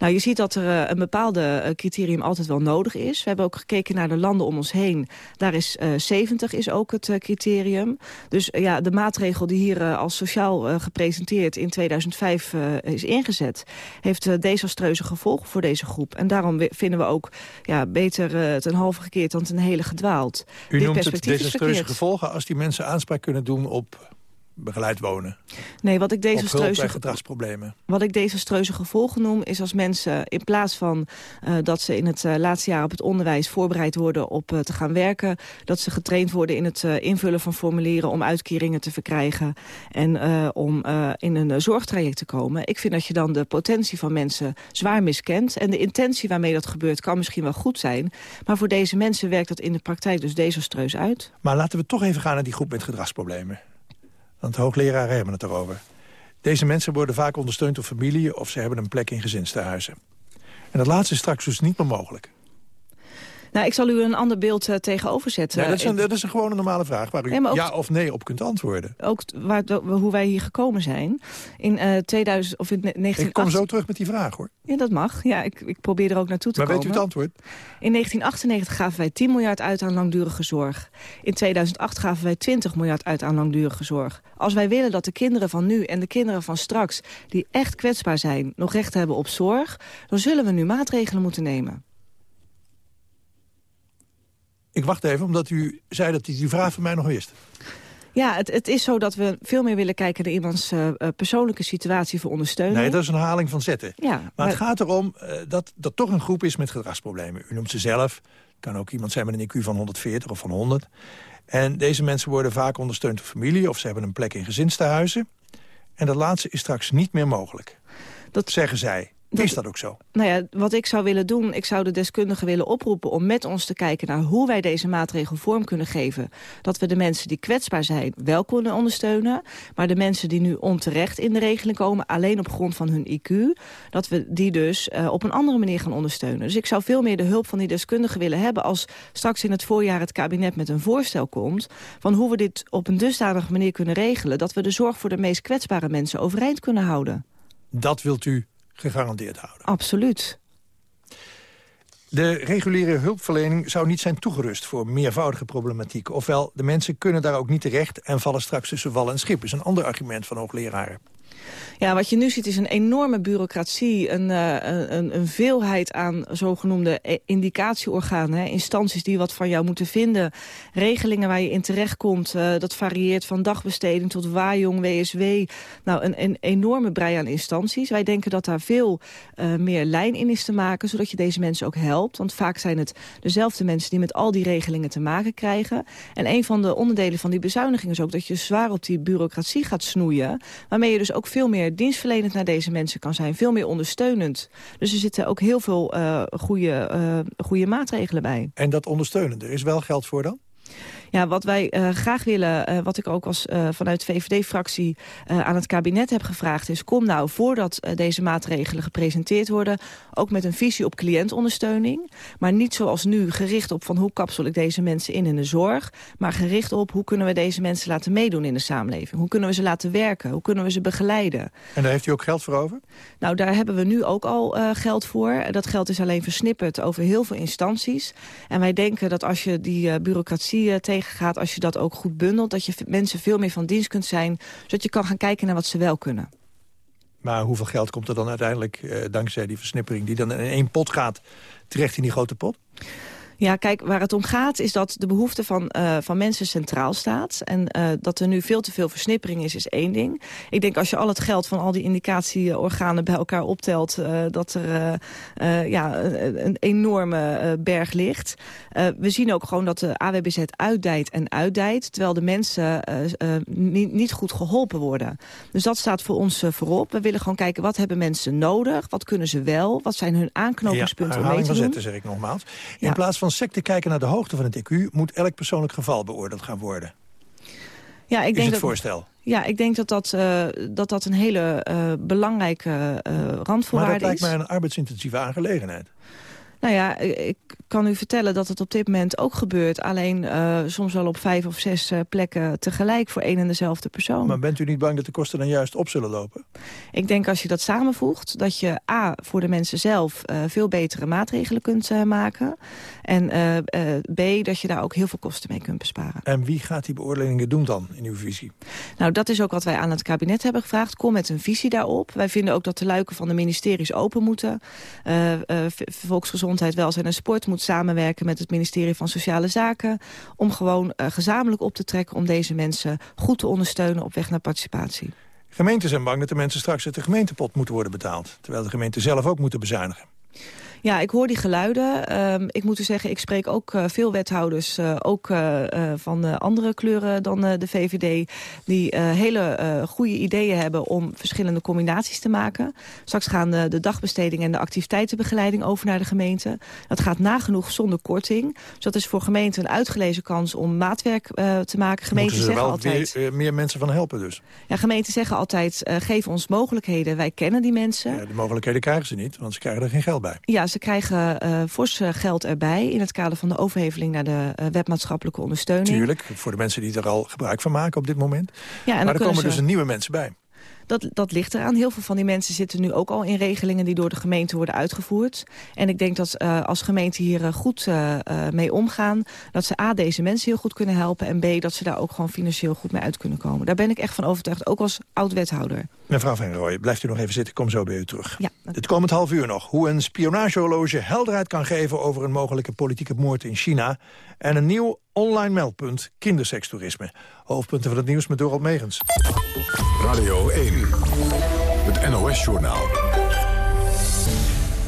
Speaker 17: Nou, je ziet dat er uh, een bepaalde uh, criterium altijd wel nodig is. We hebben ook gekeken naar de landen om ons heen. Daar is uh, 70 is ook het criterium. Dus ja, de maatregel die hier als sociaal gepresenteerd in 2005 is ingezet... heeft desastreuze gevolgen voor deze groep. En daarom vinden we ook ja, beter ten halve gekeerd dan ten hele gedwaald.
Speaker 10: U Dit noemt het desastreuze gevolgen als die mensen aanspraak kunnen doen op begeleid wonen.
Speaker 17: Nee, wat ik
Speaker 10: desastreuze gedragsproblemen.
Speaker 17: Wat ik desastreuze gevolgen noem, is als mensen in plaats van uh, dat ze in het uh, laatste jaar op het onderwijs voorbereid worden op uh, te gaan werken, dat ze getraind worden in het invullen van formulieren om uitkeringen te verkrijgen en om in een zorgtraject te komen. Ik vind dat je dan de potentie van mensen zwaar miskent en de intentie waarmee dat gebeurt kan misschien wel goed zijn, maar voor deze mensen werkt dat in de praktijk dus desastreus uit.
Speaker 10: Maar laten we toch even gaan naar die groep met gedragsproblemen. Want hoogleraren hebben het erover. Deze mensen worden vaak ondersteund door familie... of ze hebben een plek in gezinstehuizen. En dat laatste is straks dus niet meer mogelijk.
Speaker 17: Nou, ik zal u een ander beeld uh, tegenover zetten.
Speaker 10: Ja, dat, is een, dat is een gewone normale vraag waar u nee, ja of nee op kunt antwoorden.
Speaker 17: Ook waar, hoe wij hier gekomen zijn. In uh, 2000 of in 19...
Speaker 10: Ik kom zo terug met die vraag, hoor.
Speaker 17: Ja, dat mag. Ja, ik, ik probeer er ook naartoe te
Speaker 10: maar
Speaker 17: komen.
Speaker 10: Maar weet u het antwoord?
Speaker 17: In 1998 gaven wij 10 miljard uit aan langdurige zorg. In 2008 gaven wij 20 miljard uit aan langdurige zorg. Als wij willen dat de kinderen van nu en de kinderen van straks... die echt kwetsbaar zijn, nog recht hebben op zorg... dan zullen we nu maatregelen moeten nemen.
Speaker 10: Ik wacht even, omdat u zei dat u die vraag van mij nog wist.
Speaker 17: Ja, het, het is zo dat we veel meer willen kijken naar iemands uh, persoonlijke situatie voor ondersteuning.
Speaker 10: Nee, dat is een herhaling van zetten.
Speaker 17: Ja,
Speaker 10: maar, maar het gaat erom uh, dat dat toch een groep is met gedragsproblemen. U noemt ze zelf. kan ook iemand zijn met een IQ van 140 of van 100. En deze mensen worden vaak ondersteund door familie... of ze hebben een plek in gezinstehuizen. En dat laatste is straks niet meer mogelijk. Dat zeggen zij. Dat, is dat ook zo?
Speaker 17: Nou ja, wat ik zou willen doen, ik zou de deskundigen willen oproepen... om met ons te kijken naar hoe wij deze maatregel vorm kunnen geven. Dat we de mensen die kwetsbaar zijn wel kunnen ondersteunen. Maar de mensen die nu onterecht in de regeling komen... alleen op grond van hun IQ, dat we die dus uh, op een andere manier gaan ondersteunen. Dus ik zou veel meer de hulp van die deskundigen willen hebben... als straks in het voorjaar het kabinet met een voorstel komt... van hoe we dit op een dusdanige manier kunnen regelen... dat we de zorg voor de meest kwetsbare mensen overeind kunnen houden.
Speaker 10: Dat wilt u gegarandeerd houden.
Speaker 17: Absoluut.
Speaker 10: De reguliere hulpverlening zou niet zijn toegerust voor meervoudige problematiek. Ofwel, de mensen kunnen daar ook niet terecht en vallen straks tussen wal en schip. is een ander argument van hoogleraren.
Speaker 17: Ja, wat je nu ziet is een enorme bureaucratie, een, uh, een, een, veelheid aan zogenoemde e- indicatieorganen, hè, instanties die wat van jou moeten vinden, regelingen waar je in terechtkomt, uh, dat varieert van dagbesteding tot waaijong, WSW, nou een, een, enorme brei aan instanties. Wij denken dat daar veel uh, meer lijn in is te maken, zodat je deze mensen ook helpt, want vaak zijn het dezelfde mensen die met al die regelingen te maken krijgen. En een van de onderdelen van die bezuiniging is ook dat je zwaar op die bureaucratie gaat snoeien, waarmee je dus ook veel meer dienstverlenend naar deze mensen kan zijn. Veel meer ondersteunend. Dus er zitten ook heel veel uh, goede, uh, goede maatregelen bij.
Speaker 10: En dat ondersteunende, er is wel geld voor dan?
Speaker 17: Ja, wat wij uh, graag willen, uh, wat ik ook als uh, vanuit VVD-fractie aan het kabinet heb gevraagd... is kom nou, voordat deze maatregelen gepresenteerd worden... ook met een visie op cliëntondersteuning. Maar niet zoals nu gericht op van hoe kapsel ik deze mensen in in de zorg... maar gericht op hoe kunnen we deze mensen laten meedoen in de samenleving. Hoe kunnen we ze laten werken? Hoe kunnen we ze begeleiden?
Speaker 10: En daar heeft u ook geld voor over?
Speaker 17: Nou, daar hebben we nu ook al geld voor. Dat geld is alleen versnipperd over heel veel instanties. En wij denken dat als je die bureaucratie tegen gaat... als je dat ook goed bundelt, dat je mensen veel meer van dienst kunt zijn... zodat je kan gaan kijken naar wat ze wel kunnen.
Speaker 10: Maar hoeveel geld komt er dan uiteindelijk, eh, dankzij die versnippering... die dan in één pot gaat, terecht in die grote pot?
Speaker 17: Ja, kijk, waar het om gaat is dat de behoefte van, uh, van mensen centraal staat. En uh, dat er nu veel te veel versnippering is, is één ding. Ik denk als je al het geld van al die indicatieorganen bij elkaar optelt... Uh, dat er ja, een enorme berg ligt. we zien ook gewoon dat de AWBZ uitdijt en uitdijt... terwijl de mensen niet, niet goed geholpen worden. Dus dat staat voor ons voorop. We willen gewoon kijken, wat hebben mensen nodig? Wat kunnen ze wel? Wat zijn hun aanknopingspunten
Speaker 10: ja,
Speaker 17: om mee te doen?
Speaker 10: zetten, zeg ik nogmaals. In ja. plaats van secte kijken naar de hoogte van het IQ... moet elk persoonlijk geval beoordeeld gaan worden.
Speaker 17: Ja, ik
Speaker 10: is
Speaker 17: denk
Speaker 10: het
Speaker 17: dat,
Speaker 10: voorstel.
Speaker 17: Ja, ik denk dat dat, uh, dat, dat een hele uh, belangrijke uh, randvoorwaarde is. Maar
Speaker 10: dat lijkt mij een arbeidsintensieve aangelegenheid.
Speaker 17: Nou ja, ik kan u vertellen dat het op dit moment ook gebeurt. Alleen soms wel op vijf of zes plekken tegelijk voor één en dezelfde persoon.
Speaker 10: Maar bent u niet bang dat de kosten dan juist op zullen lopen?
Speaker 17: Ik denk als je dat samenvoegt, dat je A, voor de mensen zelf veel betere maatregelen kunt maken. En B, dat je daar ook heel veel kosten mee kunt besparen.
Speaker 10: En wie gaat die beoordelingen doen dan, in uw visie?
Speaker 17: Nou, dat is ook wat wij aan het kabinet hebben gevraagd. Kom met een visie daarop. Wij vinden ook dat de luiken van de ministeries open moeten. volksgezondheid Gezondheid, Welzijn en Sport moet samenwerken met het ministerie van Sociale Zaken... om gewoon uh, gezamenlijk op te trekken om deze mensen goed te ondersteunen op weg naar participatie.
Speaker 10: Gemeenten zijn bang dat de mensen straks uit de gemeentepot moeten worden betaald... terwijl de gemeenten zelf ook moeten bezuinigen.
Speaker 17: Ja, ik hoor die geluiden. Um, ik moet u zeggen, ik spreek ook uh, veel wethouders, uh, ook uh, van andere kleuren dan de VVD, die hele goede ideeën hebben om verschillende combinaties te maken. Straks gaan de, de dagbesteding en de activiteitenbegeleiding over naar de gemeente. Dat gaat nagenoeg zonder korting. Dus dat is voor gemeenten een uitgelezen kans om maatwerk te maken. Gemeenten
Speaker 10: zeggen
Speaker 17: wel altijd.
Speaker 10: Weer, meer mensen van helpen dus.
Speaker 17: Ja, gemeenten zeggen altijd, geef ons mogelijkheden. Wij kennen die mensen.
Speaker 10: Ja, de mogelijkheden krijgen ze niet, want ze krijgen er geen geld bij.
Speaker 17: Ja, ze krijgen uh, fors geld erbij... in het kader van de overheveling naar de uh, wetmaatschappelijke ondersteuning.
Speaker 10: Tuurlijk, voor de mensen die er al gebruik van maken op dit moment. Ja, en maar er komen ze... dus een nieuwe mensen bij.
Speaker 17: Dat, dat ligt eraan. Heel veel van die mensen zitten nu ook al in regelingen... die door de gemeente worden uitgevoerd. En ik denk dat uh, als gemeente hier uh, goed uh, mee omgaan... dat ze A, deze mensen heel goed kunnen helpen... en B, dat ze daar ook gewoon financieel goed mee uit kunnen komen. Daar ben ik echt van overtuigd, ook als oud-wethouder.
Speaker 10: Mevrouw Van Rooij, blijft u nog even zitten. Ik kom zo bij u terug. Ja. Het komend half uur nog. Hoe een spionagehorloge helderheid kan geven... over een mogelijke politieke moord in China. En een nieuw online meldpunt kindersekstoerisme. Hoofdpunten van het nieuws met Dorald Megens.
Speaker 2: Radio 1, het NOS-journaal.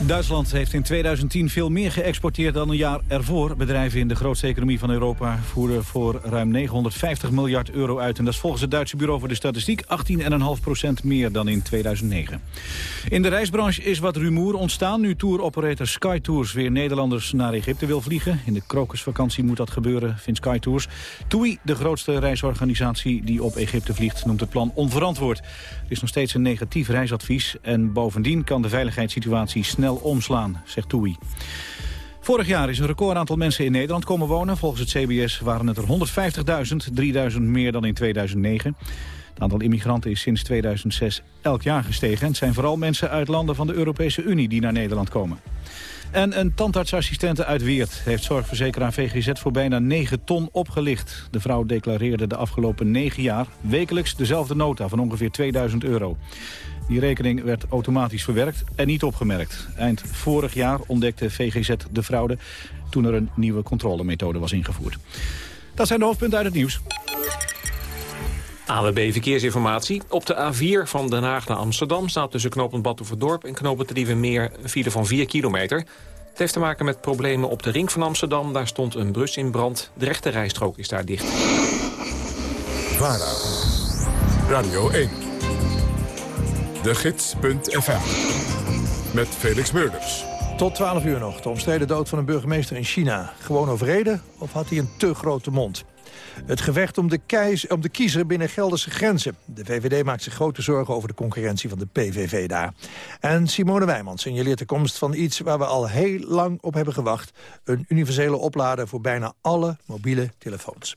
Speaker 3: Duitsland heeft in 2010 veel meer geëxporteerd dan een jaar ervoor. Bedrijven in de grootste economie van Europa voeren voor ruim 950 miljard euro uit. En dat is volgens het Duitse Bureau voor de Statistiek 18,5 procent meer dan in 2009. In de reisbranche is wat rumoer ontstaan nu touroperator Sky Tours weer Nederlanders naar Egypte wil vliegen. In de krokusvakantie moet dat gebeuren, vindt Sky Tours. TUI, de grootste reisorganisatie die op Egypte vliegt, noemt het plan onverantwoord. Is nog steeds een negatief reisadvies en bovendien kan de veiligheidssituatie snel omslaan, zegt TUI. Vorig jaar is een record aantal mensen in Nederland komen wonen. Volgens het CBS waren het er 150.000, 3000 meer dan in 2009. Het aantal immigranten is sinds 2006 elk jaar gestegen. Het zijn vooral mensen uit landen van de Europese Unie die naar Nederland komen. En een tandartsassistente uit Weert heeft zorgverzekeraar VGZ voor bijna 9 ton opgelicht. De vrouw declareerde de afgelopen 9 jaar wekelijks dezelfde nota van ongeveer 2000 euro. Die rekening werd automatisch verwerkt en niet opgemerkt. Eind vorig jaar ontdekte VGZ de fraude toen er een nieuwe controlemethode was ingevoerd. Dat zijn de hoofdpunten uit het nieuws.
Speaker 18: AWB Verkeersinformatie. Op de A4 van Den Haag naar Amsterdam staat tussen knooppunt Batuverdorp en knooppunt Meer een file van 4 kilometer. Het heeft te maken met problemen op de ring van Amsterdam. Daar stond een brus in brand. De rechte rijstrook is daar dicht.
Speaker 2: VARA, Radio 1, de gids.fm, met Felix Meurders.
Speaker 10: Tot 12 uur nog. De omstreden dood van een burgemeester in China. Gewoon overreden of had hij een te grote mond? Het gevecht om de, keis, om de kiezer binnen Gelderse grenzen. De VVD maakt zich grote zorgen over de concurrentie van de PVV daar. En Simone Wijmans signaleert de komst van iets waar we al heel lang op hebben gewacht. Een universele oplader voor bijna alle mobiele telefoons.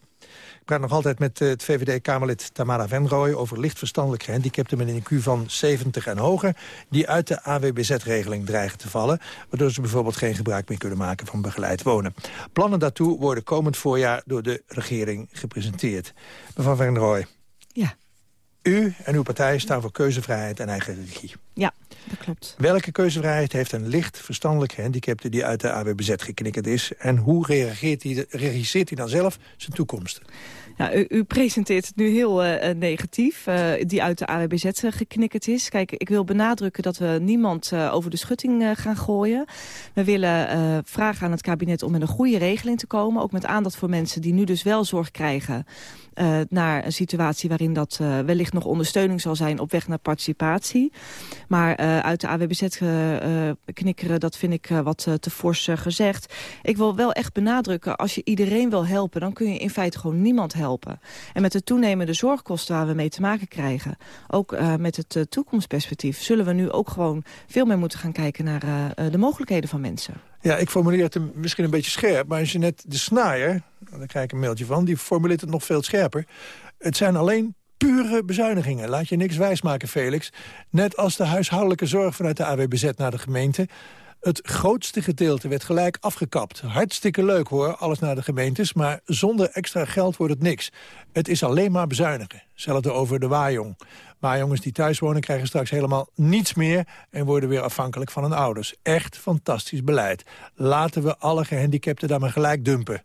Speaker 10: Ik praat nog altijd met eh, het VVD-Kamerlid Tamara Venrooy... over licht verstandelijk gehandicapten met een IQ van 70 en hoger... die uit de AWBZ-regeling dreigen te vallen... waardoor ze bijvoorbeeld geen gebruik meer kunnen maken van begeleid wonen. Plannen daartoe worden komend voorjaar door de regering gepresenteerd. Mevrouw Venrooy.
Speaker 17: Ja.
Speaker 10: U en uw partij staan voor keuzevrijheid en eigen regie.
Speaker 17: Ja, dat klopt.
Speaker 10: Welke keuzevrijheid heeft een licht verstandelijk gehandicapte... die uit de AWBZ geknikkerd is? En hoe reageert hij, regisseert hij dan zelf zijn toekomst?
Speaker 17: Ja, u, u, presenteert het nu heel uh, negatief, uh, die uit de AWBZ geknikkerd is. Kijk, ik wil benadrukken dat we niemand over de schutting gaan gooien. We willen vragen aan het kabinet om met een goede regeling te komen. Ook met aandacht voor mensen die nu dus wel zorg krijgen... naar een situatie waarin dat wellicht nog ondersteuning zal zijn op weg naar participatie. Maar uit de AWBZ knikkeren, dat vind ik wat te fors gezegd. Ik wil wel echt benadrukken, als je iedereen wil helpen... dan kun je in feite gewoon niemand helpen. En met de toenemende zorgkosten waar we mee te maken krijgen... ook met het toekomstperspectief... zullen we nu ook gewoon veel meer moeten gaan kijken naar de mogelijkheden van mensen.
Speaker 10: Ja, ik formuleer het misschien een beetje scherp... maar als je net de snaaier, daar krijg ik een mailtje van... die formuleert het nog veel scherper. Het zijn alleen pure bezuinigingen. Laat je niks wijsmaken, Felix. Net als de huishoudelijke zorg vanuit de AWBZ naar de gemeente... Het grootste gedeelte werd gelijk afgekapt. Hartstikke leuk hoor, alles naar de gemeentes... maar zonder extra geld wordt het niks. Het is alleen maar bezuinigen. Hetzelfde over de waaijong. Waarjongens die thuis wonen krijgen straks helemaal niets meer... en worden weer afhankelijk van hun ouders. Echt fantastisch beleid. Laten we alle gehandicapten daar maar gelijk dumpen.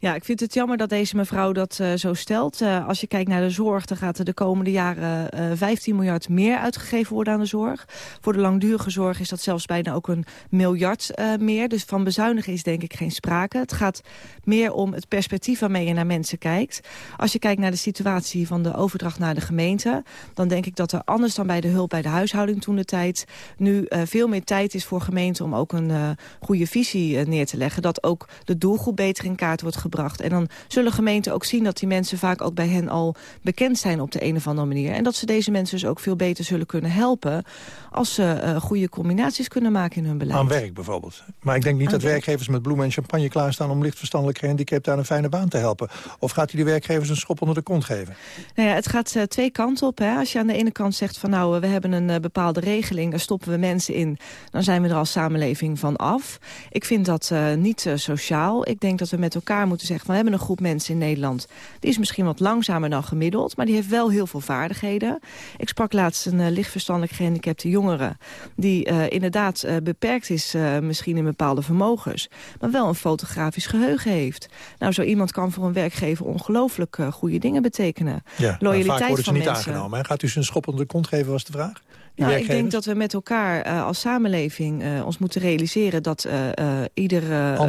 Speaker 17: Ja, ik vind het jammer dat deze mevrouw dat uh, zo stelt. Uh, als je kijkt naar de zorg, dan gaat er de komende jaren uh, eh, 15 miljard meer uitgegeven worden aan de zorg. Voor de langdurige zorg is dat zelfs bijna ook een miljard meer. Dus van bezuinigen is denk ik geen sprake. Het gaat meer om het perspectief waarmee je naar mensen kijkt. Als je kijkt naar de situatie van de overdracht naar de gemeente... dan denk ik dat er anders dan bij de hulp bij de huishouding toen de tijd... nu veel meer tijd is voor gemeenten om ook een goede visie neer te leggen. Dat ook de doelgroep beter in kaart wordt gebracht gebracht. En dan zullen gemeenten ook zien dat die mensen vaak ook bij hen al bekend zijn op de een of andere manier. En dat ze deze mensen dus ook veel beter zullen kunnen helpen als ze uh, goede combinaties kunnen maken in hun beleid.
Speaker 10: Aan werk bijvoorbeeld. Maar ik denk niet dat werkgevers met bloemen en champagne klaarstaan om lichtverstandelijk gehandicapten aan een fijne baan te helpen. Of gaat hij de werkgevers een schop onder de kont geven?
Speaker 17: Nou ja, het gaat uh, twee kanten op. Hè. Als je aan de ene kant zegt van nou, we hebben een uh, bepaalde regeling, daar stoppen we mensen in, dan zijn we er als samenleving van af. Ik vind dat niet sociaal. Ik denk dat we met elkaar moeten zeggen... Van, we hebben een groep mensen in Nederland... die is misschien wat langzamer dan gemiddeld... maar die heeft wel heel veel vaardigheden. Ik sprak laatst een uh, lichtverstandelijk gehandicapte jongere... die uh, inderdaad uh, beperkt is misschien in bepaalde vermogens... maar wel een fotografisch geheugen heeft. Nou, zo iemand kan voor een werkgever ongelooflijk goede dingen betekenen.
Speaker 10: Ja, Loyaliteit vaak worden ze niet mensen. aangenomen. Hè? Gaat u ze een schop onder de kont geven, was de vraag?
Speaker 17: Nou, ik denk dat we met elkaar uh, als samenleving uh, ons moeten realiseren... dat uh, ieder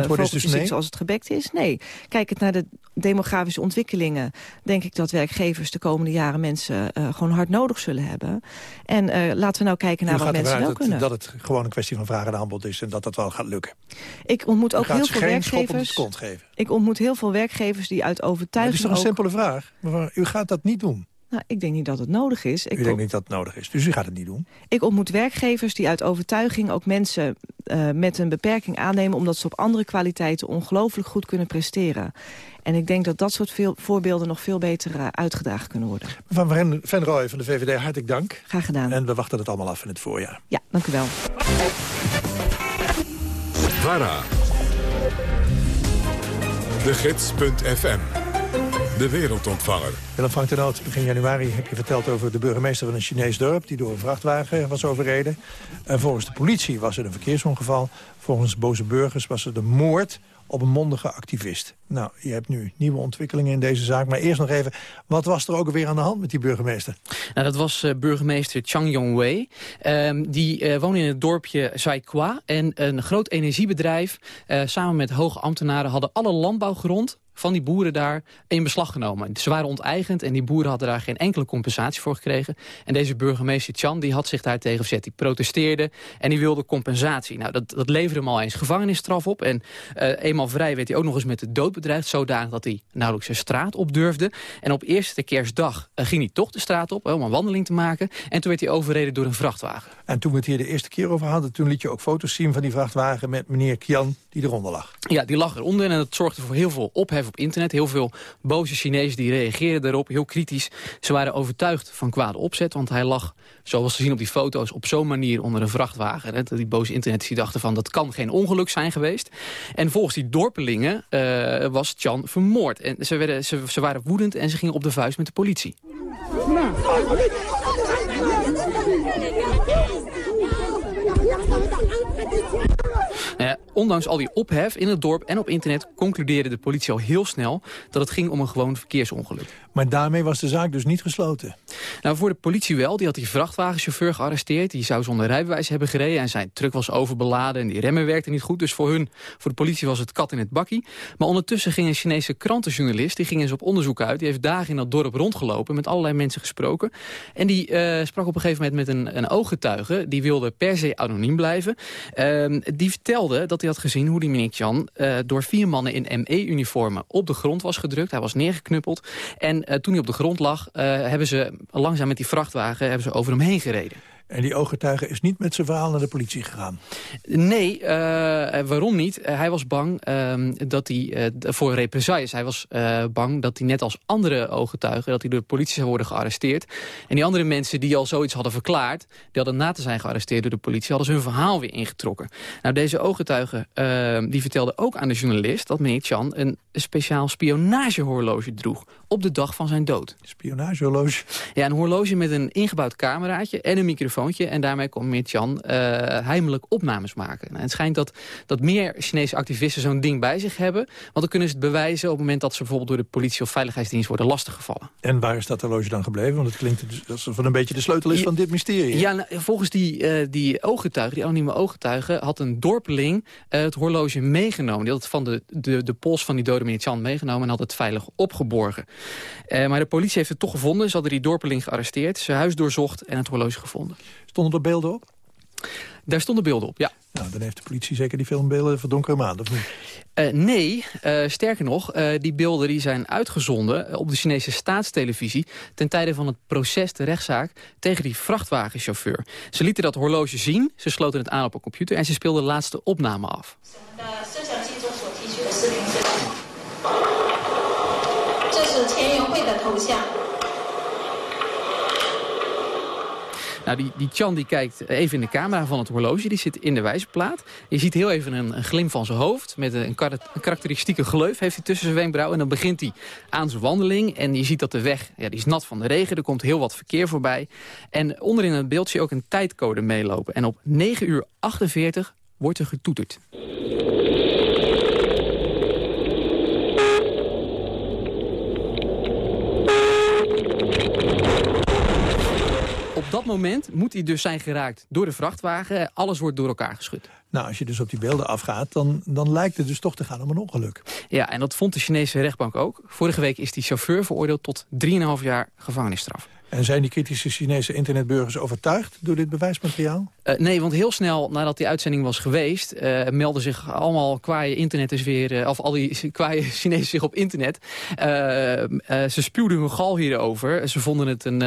Speaker 17: focus
Speaker 10: is dus nee?
Speaker 17: zoals het gebekt is. Nee. Kijk het naar de demografische ontwikkelingen... denk ik dat werkgevers de komende jaren mensen gewoon hard nodig zullen hebben. En laten we nou kijken naar wat mensen wel kunnen.
Speaker 10: dat het gewoon een kwestie van vraag en aanbod is... en dat dat wel gaat lukken.
Speaker 17: Ik ontmoet ook heel veel werkgevers... Ik ontmoet heel veel werkgevers die uit overtuiging...
Speaker 10: Het is toch een simpele vraag? Maar u gaat dat niet doen.
Speaker 17: Nou, ik denk niet dat het nodig is.
Speaker 10: Ik u denkt niet dat het nodig is, dus u gaat het niet doen?
Speaker 17: Ik ontmoet werkgevers die uit overtuiging ook mensen uh, met een beperking aannemen... omdat ze op andere kwaliteiten ongelooflijk goed kunnen presteren. En ik denk dat dat soort veel, voorbeelden nog veel beter uh, uitgedragen kunnen worden.
Speaker 10: Mevrouw Van Rooij van de VVD, hartelijk dank.
Speaker 17: Graag gedaan.
Speaker 10: En we wachten het allemaal af in het voorjaar.
Speaker 17: Ja, dank u wel.
Speaker 2: VARA. De Gids.fm de wereldontvanger.
Speaker 10: Willem Frank Noot, begin januari heb je verteld over de burgemeester van een Chinees dorp... die door een vrachtwagen was overreden. En volgens de politie was het een verkeersongeval. Volgens boze burgers was het een moord op een mondige activist. Nou, je hebt nu nieuwe ontwikkelingen in deze zaak. Maar eerst nog even, wat was er ook weer aan de hand met die burgemeester?
Speaker 19: Nou, dat was uh, burgemeester Chang Yongwei. Um, die uh, woonde in het dorpje Zaiqua. En een groot energiebedrijf, uh, samen met hoge ambtenaren... hadden alle landbouwgrond van die boeren daar in beslag genomen. Ze waren onteigend en die boeren hadden daar geen enkele compensatie voor gekregen. En deze burgemeester Chan die had zich daar tegen verzet. Die protesteerde en die wilde compensatie. Nou, dat, dat leverde hem al eens gevangenisstraf op. En uh, eenmaal vrij werd hij ook nog eens met de dood bedreigd... zodanig dat hij nauwelijks zijn straat op durfde. En op eerste kerstdag uh, ging hij toch de straat op... om een wandeling te maken. En toen werd hij overreden door een vrachtwagen.
Speaker 10: En toen we het hier de eerste keer over hadden... toen liet je ook foto's zien van die vrachtwagen met meneer Kian die eronder lag.
Speaker 19: Ja, die lag eronder en dat zorgde voor heel veel ophef op internet. Heel veel boze Chinezen die reageerden daarop, heel kritisch. Ze waren overtuigd van kwade opzet, want hij lag, zoals te zien op die foto's... op zo'n manier onder een vrachtwagen. Hè. Die boze interneters die dachten van, dat kan geen ongeluk zijn geweest. En volgens die dorpelingen uh, was Chan vermoord. En ze, werden, ze, ze waren woedend en ze gingen op de vuist met de politie. Ondanks al die ophef in het dorp en op internet... concludeerde de politie al heel snel dat het ging om een gewoon verkeersongeluk.
Speaker 10: Maar daarmee was de zaak dus niet gesloten?
Speaker 19: Nou, voor de politie wel. Die had die vrachtwagenchauffeur gearresteerd. Die zou zonder rijbewijs hebben gereden. En zijn truck was overbeladen en die remmen werkten niet goed. Dus voor hun, voor de politie was het kat in het bakkie. Maar ondertussen ging een Chinese krantenjournalist... die ging eens op onderzoek uit. Die heeft dagen in dat dorp rondgelopen, met allerlei mensen gesproken. En die uh, sprak op een gegeven moment met een, een ooggetuige. Die wilde per se anoniem blijven. Uh, die vertelde dat hij had gezien hoe die meneer Jan... Uh, door vier mannen in ME-uniformen op de grond was gedrukt. Hij was neergeknuppeld. En uh, toen hij op de grond lag, uh, hebben ze langzaam met die vrachtwagen hebben ze over hem heen gereden.
Speaker 10: En die ooggetuige is niet met zijn verhaal naar de politie gegaan?
Speaker 19: Nee, uh, waarom niet? Uh, hij was bang uh, dat hij, voor represailles. Hij was bang dat hij net als andere ooggetuigen... dat hij door de politie zou worden gearresteerd. En die andere mensen die al zoiets hadden verklaard... die hadden na te zijn gearresteerd door de politie... hadden ze hun verhaal weer ingetrokken. Nou, deze ooggetuige die vertelde ook aan de journalist... dat meneer Chan een speciaal spionagehorloge droeg... op de dag van zijn dood.
Speaker 10: Spionagehorloge?
Speaker 19: Ja, een horloge met een ingebouwd cameraatje en een microfoon en daarmee kon Mirtjan uh, heimelijk opnames maken. En het schijnt dat, dat meer Chinese activisten zo'n ding bij zich hebben. Want dan kunnen ze het bewijzen op het moment dat ze bijvoorbeeld door de politie of veiligheidsdienst worden lastiggevallen.
Speaker 10: En waar is dat horloge dan gebleven? Want het klinkt alsof het een beetje de sleutel is van dit mysterie.
Speaker 19: Ja, nou, volgens die, uh, die ooggetuigen, die anonieme ooggetuigen, had een dorpeling uh, het horloge meegenomen. Die had het van de, de, de pols van die dode Mirtjan meegenomen en had het veilig opgeborgen. maar de politie heeft het toch gevonden. Ze hadden die dorpeling gearresteerd, zijn huis doorzocht en het horloge gevonden.
Speaker 10: Stonden er beelden op?
Speaker 19: Daar stonden beelden op, ja.
Speaker 10: Nou, dan heeft de politie zeker die filmbeelden van donkere maand, of niet?
Speaker 19: Uh, nee, uh, sterker nog, uh, die beelden die zijn uitgezonden op de Chinese staatstelevisie... ten tijde van het proces, de rechtszaak, tegen die vrachtwagenchauffeur. Ze lieten dat horloge zien, ze sloten het aan op een computer... en ze speelden de laatste opname af. Nou, die, Chan die kijkt even in de camera van het horloge. Die zit in de wijzerplaat. Je ziet heel even een, een glim van zijn hoofd. Met een, een karakteristieke gleuf heeft hij tussen zijn wenkbrauw. En dan begint hij aan zijn wandeling. En je ziet dat de weg ja, die is nat van de regen. Er komt heel wat verkeer voorbij. En onderin het beeld zie je ook een tijdcode meelopen. En op 9 uur 48 wordt er getoeterd. Op dat moment moet hij dus zijn geraakt door de vrachtwagen. Alles wordt door elkaar geschud.
Speaker 10: Nou, als je dus op die beelden afgaat, dan, dan lijkt het dus toch te gaan om een ongeluk.
Speaker 19: Ja, en dat vond de Chinese rechtbank ook. Vorige week is die chauffeur veroordeeld tot 3,5 jaar gevangenisstraf.
Speaker 10: En zijn die kritische Chinese internetburgers overtuigd door dit bewijsmateriaal?
Speaker 19: Uh, nee, want heel snel nadat die uitzending was geweest... Uh, melden zich allemaal kwaaie interneters weer... Uh, of al die kwaaie Chinezen zich op internet. ze spuwden hun gal hierover. Ze vonden het een,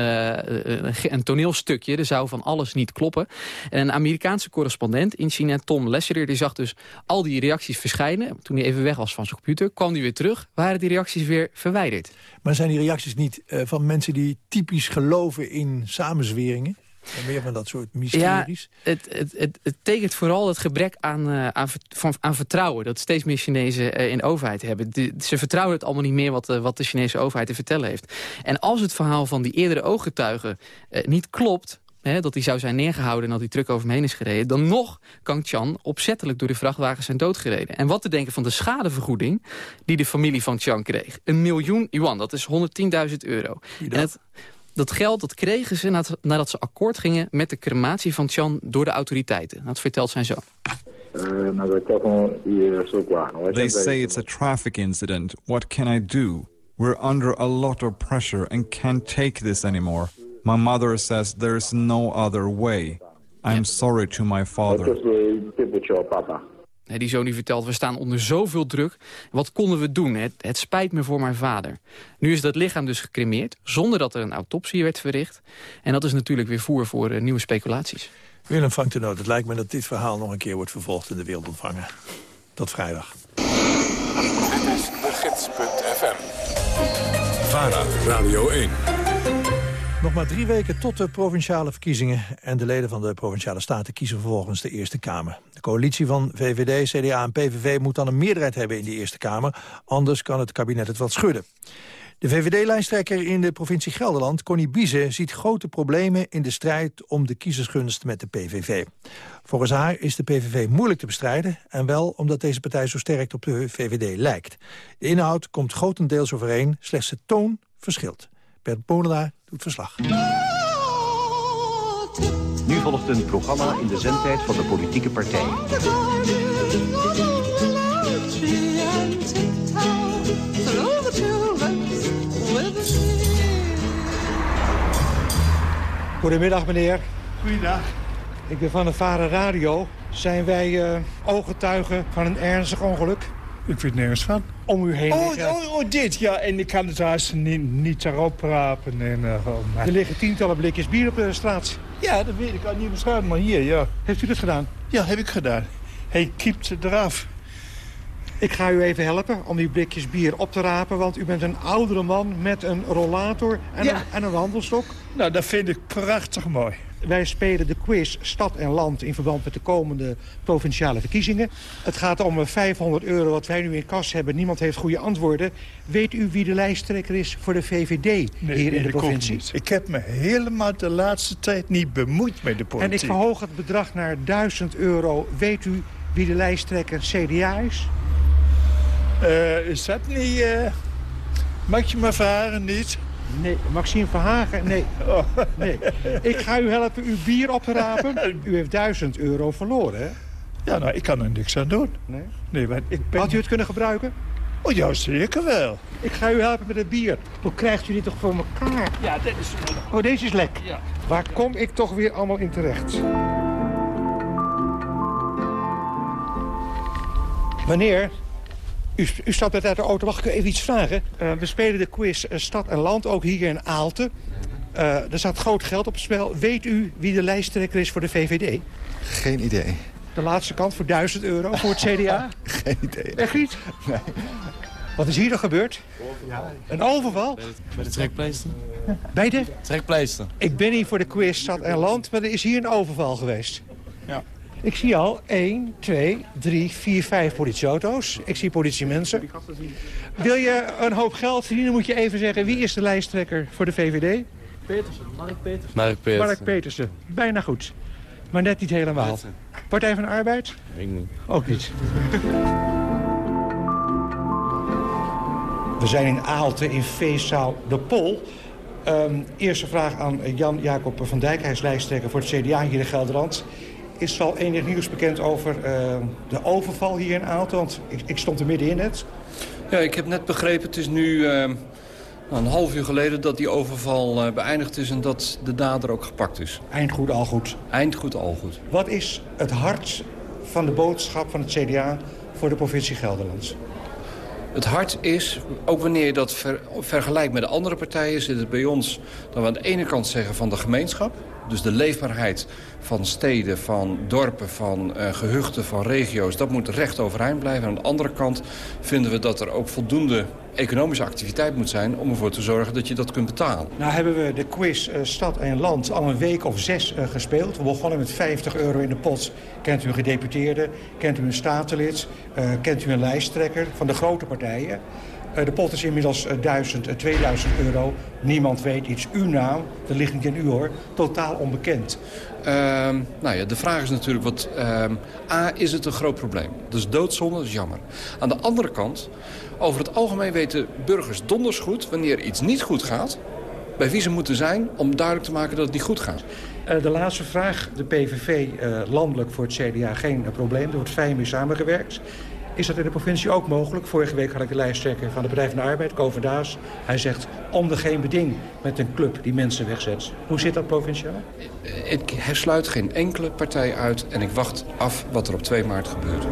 Speaker 19: een, toneelstukje. Er zou van alles niet kloppen. En een Amerikaanse correspondent in China, Tom Lessiter... die zag dus al die reacties verschijnen. Toen hij even weg was van zijn computer, kwam hij weer terug. Waren die reacties weer verwijderd.
Speaker 10: Maar zijn die reacties niet van mensen die typisch geloven in samenzweringen? En meer van dat soort mysteries.
Speaker 19: Ja, het, het, het, het tekent vooral het gebrek aan, uh, aan, van, aan vertrouwen... dat steeds meer Chinezen uh, in overheid hebben. Ze vertrouwen het allemaal niet meer wat, wat de Chinese overheid te vertellen heeft. En als het verhaal van die eerdere ooggetuigen niet klopt... Hè, dat hij zou zijn neergehouden en dat die truck over hem heen is gereden... dan nog kan Chan opzettelijk door de vrachtwagens zijn doodgereden. En wat te denken van de schadevergoeding die de familie van Chan kreeg. Een miljoen yuan, dat is 110.000 euro. En het, dat geld dat kregen ze nadat ze akkoord gingen met de crematie van Chan door de autoriteiten. Dat vertelt zijn zoon.
Speaker 20: They say it's a traffic incident. What can I do? We're under a lot of pressure and can't take this anymore. My mother says there's no other way. I'm sorry to my father.
Speaker 19: Nee, Die zoon die vertelt, we staan onder zoveel druk. Wat konden we doen? Het, het spijt me voor mijn vader. Nu is dat lichaam dus gecremeerd, zonder dat er een autopsie werd verricht. En dat is natuurlijk weer voer voor eh, nieuwe speculaties.
Speaker 10: Willem vangt de noot. Het lijkt me dat dit verhaal nog een keer wordt vervolgd in de wereld ontvangen. Tot vrijdag.
Speaker 2: Dit is de gids.fm. VARA, Radio 1.
Speaker 10: Nog maar drie weken tot de provinciale verkiezingen... en de leden van de Provinciale Staten kiezen vervolgens de Eerste Kamer. De coalitie van VVD, CDA en PVV moet dan een meerderheid hebben in die Eerste Kamer. Anders kan het kabinet het wat schudden. De VVD-lijsttrekker in de provincie Gelderland, Connie Biezen... ziet grote problemen in de strijd om de kiezersgunst met de PVV. Volgens haar is de PVV moeilijk te bestrijden... en wel omdat deze partij zo sterk op de VVD lijkt. De inhoud komt grotendeels overeen, slechts de toon verschilt. Bert Molenaar doet verslag.
Speaker 21: Nu volgt een programma in de zendtijd van de politieke partijen.
Speaker 13: Goedemiddag meneer.
Speaker 22: Goeiedag.
Speaker 13: Ik ben van de Varen Radio. Zijn wij eh, ooggetuigen van een ernstig ongeluk?
Speaker 22: Ik weet nergens van.
Speaker 13: Om u heen
Speaker 22: Oh, oh, oh, dit, ja. En ik kan het huis niet, niet erop rapen. En, eh, oh,
Speaker 13: Er liggen tientallen blikjes bier op de straat.
Speaker 22: Ja, dat weet ik al niet beschouwen, maar hier, ja.
Speaker 13: Heeft u dat gedaan?
Speaker 22: Ja, heb ik gedaan. Hij kiept eraf.
Speaker 13: Ik ga u even helpen om die blikjes bier op te rapen... want u bent een oudere man met een rollator en,
Speaker 22: Ja.
Speaker 13: een, en een wandelstok.
Speaker 22: Nou, dat vind ik prachtig mooi.
Speaker 13: Wij spelen de quiz Stad en Land in verband met de komende provinciale verkiezingen. Het gaat om eh, 500 euro wat wij nu in kas hebben. Niemand heeft goede antwoorden. Weet u wie de lijsttrekker is voor de VVD
Speaker 22: Nee,
Speaker 13: hier
Speaker 22: nee,
Speaker 13: in de provincie?
Speaker 22: Ik heb me helemaal de laatste tijd niet bemoeid met de
Speaker 13: En
Speaker 22: politiek.
Speaker 13: ik verhoog het bedrag naar 1000 euro. Weet u wie de lijsttrekker CDA is?
Speaker 22: Eh, is dat niet... eh, Mag je me vragen, niet?
Speaker 13: Nee, Maxime Verhagen, nee.
Speaker 22: Oh.
Speaker 13: nee. Ik ga u helpen uw bier op te rapen. U heeft 1000 euro verloren, hè?
Speaker 22: Ja, nou, ik kan er niks aan doen.
Speaker 13: Nee?
Speaker 22: Nee, maar ik ben...
Speaker 13: Had u het kunnen gebruiken?
Speaker 22: Oh, ja, zeker wel.
Speaker 13: Ik ga u helpen met het bier. Hoe krijgt u dit toch voor elkaar?
Speaker 22: Ja, dit is...
Speaker 13: Oh, deze is lek.
Speaker 22: Ja.
Speaker 13: Waar kom ik toch weer allemaal in terecht? Meneer, u, u stapt net uit de auto. Mag ik u even iets vragen? Eh, we spelen de quiz eh, Stad en Land, ook hier in Aalten. Eh, er staat groot geld op het spel. Weet u wie de lijsttrekker is voor de VVD?
Speaker 23: Geen idee.
Speaker 13: De laatste kant voor 1000 euro voor het CDA?
Speaker 23: Geen idee.
Speaker 13: Echt niet?
Speaker 23: Nee.
Speaker 13: Wat is hier er gebeurd? Een overval?
Speaker 24: Bij de trekpleister?
Speaker 13: Bij de?
Speaker 24: Trekpleister.
Speaker 13: Ik ben hier voor de quiz Stad en Land, maar er is hier een overval geweest.
Speaker 24: Ja.
Speaker 13: Ik zie al 1, 2, 3, 4, 5 politieauto's. Ik zie politiemensen. Wil je een hoop geld verdienen, moet je even zeggen... wie is de lijsttrekker voor de VVD?
Speaker 24: Petersen, Mark Petersen. Mark Petersen.
Speaker 13: Mark Petersen. Bijna goed. Maar net niet helemaal. Partij van de Arbeid?
Speaker 24: Ik niet.
Speaker 13: Ook niet. We zijn in Aalten in feestzaal De Pol. Ehm, eerste vraag aan Jan-Jacob van Dijk. Hij is lijsttrekker voor het CDA hier in Gelderland. Is al enig nieuws bekend over eh, de overval hier in Aalten? Want ik, ik stond er middenin net.
Speaker 25: Ja, ik heb net begrepen, het is nu eh, een half uur geleden dat die overval eh, beëindigd is... en dat de dader ook gepakt is.
Speaker 13: Eind goed, al goed.
Speaker 25: Eind goed, al goed.
Speaker 13: Wat is het hart van de boodschap van het CDA voor de provincie Gelderland?
Speaker 25: Het hart is, ook wanneer je dat ver- vergelijkt met de andere partijen... zit het bij ons dat we aan de ene kant zeggen van de gemeenschap... dus de leefbaarheid van steden, van dorpen, van eh, gehuchten, van regio's... dat moet recht overeind blijven. Aan de andere kant vinden we dat er ook voldoende economische activiteit moet zijn... om ervoor te zorgen dat je dat kunt betalen.
Speaker 13: Nou hebben we de quiz eh, Stad en Land al een week of zes eh, gespeeld. We begonnen met 50 euro in de pot. Kent u een gedeputeerde? Kent u een statenlid? Kent u een lijsttrekker van de grote partijen? Eh, de pot is inmiddels eh, 1000, eh, 2000 euro. Niemand weet iets. Uw naam, dat ligt niet in u hoor, totaal onbekend.
Speaker 25: Ehm, nou ja, de vraag is natuurlijk, wat, ehm, A, is het een groot probleem? Dat is doodzonde, dat is jammer. Aan de andere kant, over het algemeen weten burgers donders goed... wanneer iets niet goed gaat, bij wie ze moeten zijn om duidelijk te maken dat het niet goed gaat.
Speaker 13: Uh, de laatste vraag. De PVV uh, landelijk voor het CDA geen uh, probleem. Er wordt fijn mee samengewerkt. Is dat in de provincie ook mogelijk? Vorige week had ik de lijsttrekker van de Bedrijf van de Arbeid, Kovendaas. Hij zegt om de geen beding met een club die mensen wegzet. Hoe zit dat provinciaal?
Speaker 25: Ik sluit geen enkele partij uit en ik wacht af wat er op 2 maart gebeurt.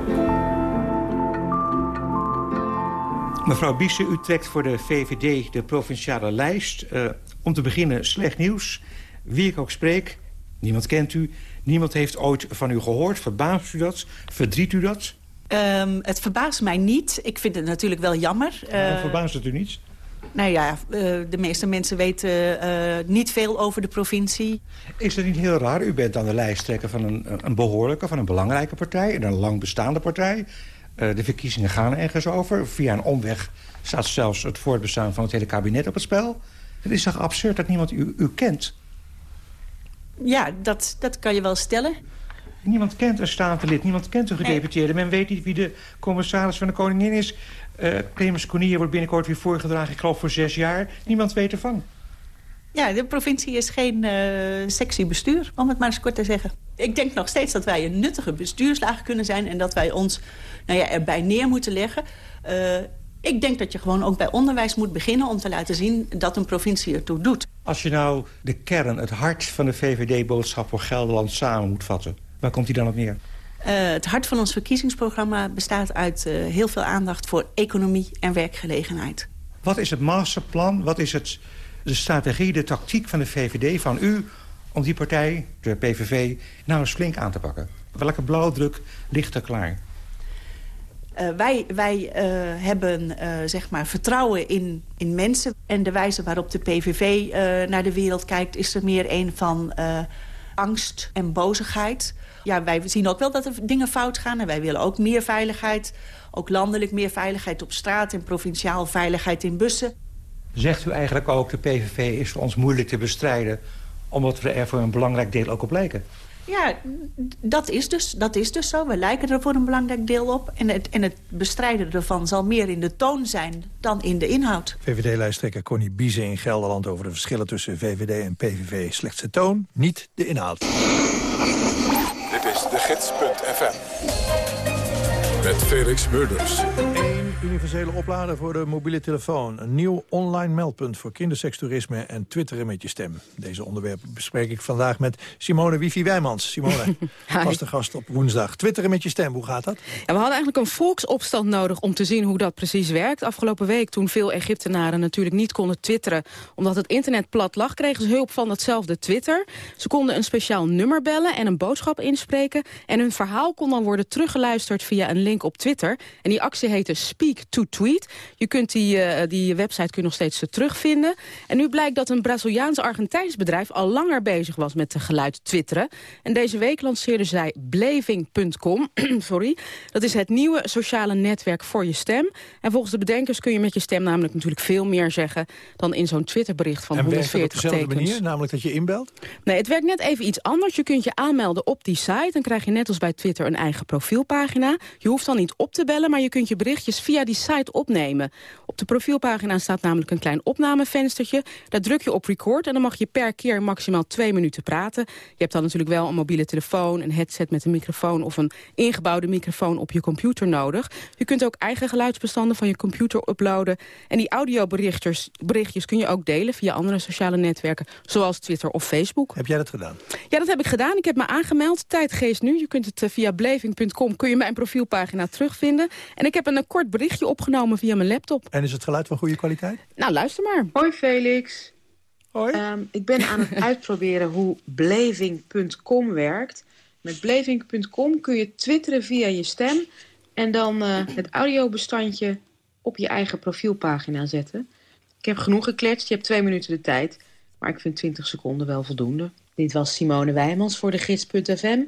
Speaker 13: Mevrouw Biese, u trekt voor de VVD de provinciale lijst. Uh, om te beginnen slecht nieuws. Wie ik ook spreek, niemand kent u. Niemand heeft ooit van u gehoord. Verbaast u dat? Verdriet u dat?
Speaker 26: Um, het verbaast mij niet. Ik vind het natuurlijk wel jammer.
Speaker 13: Waarom uh, verbaast het u niet?
Speaker 26: Nou ja, uh, de meeste mensen weten uh, niet veel over de provincie.
Speaker 13: Is het niet heel raar? U bent aan de lijsttrekker van een, een behoorlijke, van een belangrijke partij... en een lang bestaande partij. de verkiezingen gaan ergens over. Via een omweg staat zelfs het voortbestaan van het hele kabinet op het spel. Het is toch absurd dat niemand u, u kent?
Speaker 26: Ja, dat, dat kan je wel stellen.
Speaker 13: Niemand kent een statenlid, niemand kent een gedeputeerde. Men weet niet wie de commissaris van de koningin is. Uh, Clemens Cornier wordt binnenkort weer voorgedragen, ik geloof voor zes jaar. Niemand weet ervan.
Speaker 26: Ja, de provincie is geen uh, sexy bestuur, om het maar eens kort te zeggen. Ik denk nog steeds dat wij een nuttige bestuurslaag kunnen zijn... en dat wij ons nou ja, erbij neer moeten leggen. Uh, ik denk dat je gewoon ook bij onderwijs moet beginnen... om te laten zien dat een provincie ertoe doet.
Speaker 13: Als je nou de kern, het hart van de VVD-boodschap voor Gelderland samen moet vatten... waar komt die dan op neer?
Speaker 26: Uh, het hart van ons verkiezingsprogramma bestaat uit uh, heel veel aandacht... voor economie en werkgelegenheid.
Speaker 13: Wat is het masterplan? Wat is het, de strategie, de tactiek van de VVD, van u... om die partij, de PVV, nou eens flink aan te pakken? Welke blauwdruk ligt er klaar?
Speaker 26: Uh, wij wij uh, hebben uh, zeg maar vertrouwen in, in mensen. En de wijze waarop de PVV naar de wereld kijkt... is er meer een van angst en bozigheid. Ja, wij zien ook wel dat er dingen fout gaan. En wij willen ook meer veiligheid. Ook landelijk meer veiligheid op straat... en provinciaal veiligheid in bussen.
Speaker 13: Zegt u eigenlijk ook, de PVV is voor ons moeilijk te bestrijden... omdat we er voor een belangrijk deel ook op lijken?
Speaker 26: Ja, dat is, dus, dat is dus zo. We lijken er voor een belangrijk deel op. En het, en het bestrijden ervan zal meer in de toon zijn dan in de inhoud.
Speaker 10: VVD-lijsttrekker Connie Biese in Gelderland over de verschillen tussen VVD en PVV. Slechts de toon, niet de inhoud.
Speaker 2: Dit is de gids.fm. Met Felix Murders.
Speaker 10: Universele oplader voor de mobiele telefoon. Een nieuw online meldpunt voor kindersekstoerisme en twitteren met je stem. Deze onderwerpen bespreek ik vandaag met Simone Wifi-Wijmans. Simone, vaste gast op woensdag. Twitteren met je stem, hoe gaat dat?
Speaker 27: Ja, we hadden eigenlijk een volksopstand nodig om te zien hoe dat precies werkt. Afgelopen week, toen veel Egyptenaren natuurlijk niet konden twitteren... omdat het internet plat lag, kregen ze hulp van datzelfde Twitter. Ze konden een speciaal nummer bellen en een boodschap inspreken... en hun verhaal kon dan worden teruggeluisterd via een link op Twitter. En die actie heette Speak to Tweet. Je kunt die, uh, die website kun je nog steeds terugvinden. En nu blijkt dat een Braziliaans-Argentijns bedrijf... al langer bezig was met te geluid twitteren. En deze week lanceerden zij Blaving.com. Sorry. Dat is het nieuwe sociale netwerk voor je stem. En volgens de bedenkers kun je met je stem namelijk natuurlijk veel meer zeggen... dan in zo'n Twitterbericht van
Speaker 10: en
Speaker 27: 140
Speaker 10: op dezelfde
Speaker 27: tekens.
Speaker 10: manier, namelijk dat je inbelt?
Speaker 27: Nee, het werkt net even iets anders. Je kunt je aanmelden op die site. Dan krijg je net als bij Twitter een eigen profielpagina. Je hoeft dan niet op te bellen, maar je kunt je berichtjes via die site opnemen. Op de profielpagina staat namelijk een klein opnamevenstertje. Daar druk je op record en dan mag je per keer maximaal twee minuten praten. Je hebt dan natuurlijk wel een mobiele telefoon, een headset met een microfoon... of een ingebouwde microfoon op je computer nodig. Je kunt ook eigen geluidsbestanden van je computer uploaden. En die audioberichtjes berichtjes kun je ook delen via andere sociale netwerken... zoals Twitter of Facebook.
Speaker 10: Heb jij dat gedaan?
Speaker 27: Ja, dat heb ik gedaan. Ik heb me aangemeld. Tijdgeest nu. Je kunt het eh, via bleving.com kun je mijn profielpagina terugvinden. En ik heb een, kort berichtje opgenomen via mijn laptop.
Speaker 10: En is het geluid van goede kwaliteit?
Speaker 27: Nou, luister maar.
Speaker 28: Hoi Felix.
Speaker 10: Hoi.
Speaker 28: Um, ik ben aan het uitproberen hoe bleving.com werkt. Met bleving.com kun je twitteren via je stem... en dan uh, het audiobestandje op je eigen profielpagina zetten. Ik heb genoeg gekletst, je hebt twee minuten de tijd. Maar ik vind 20 seconden wel voldoende. Dit was Simone Wijmans voor de gids.fm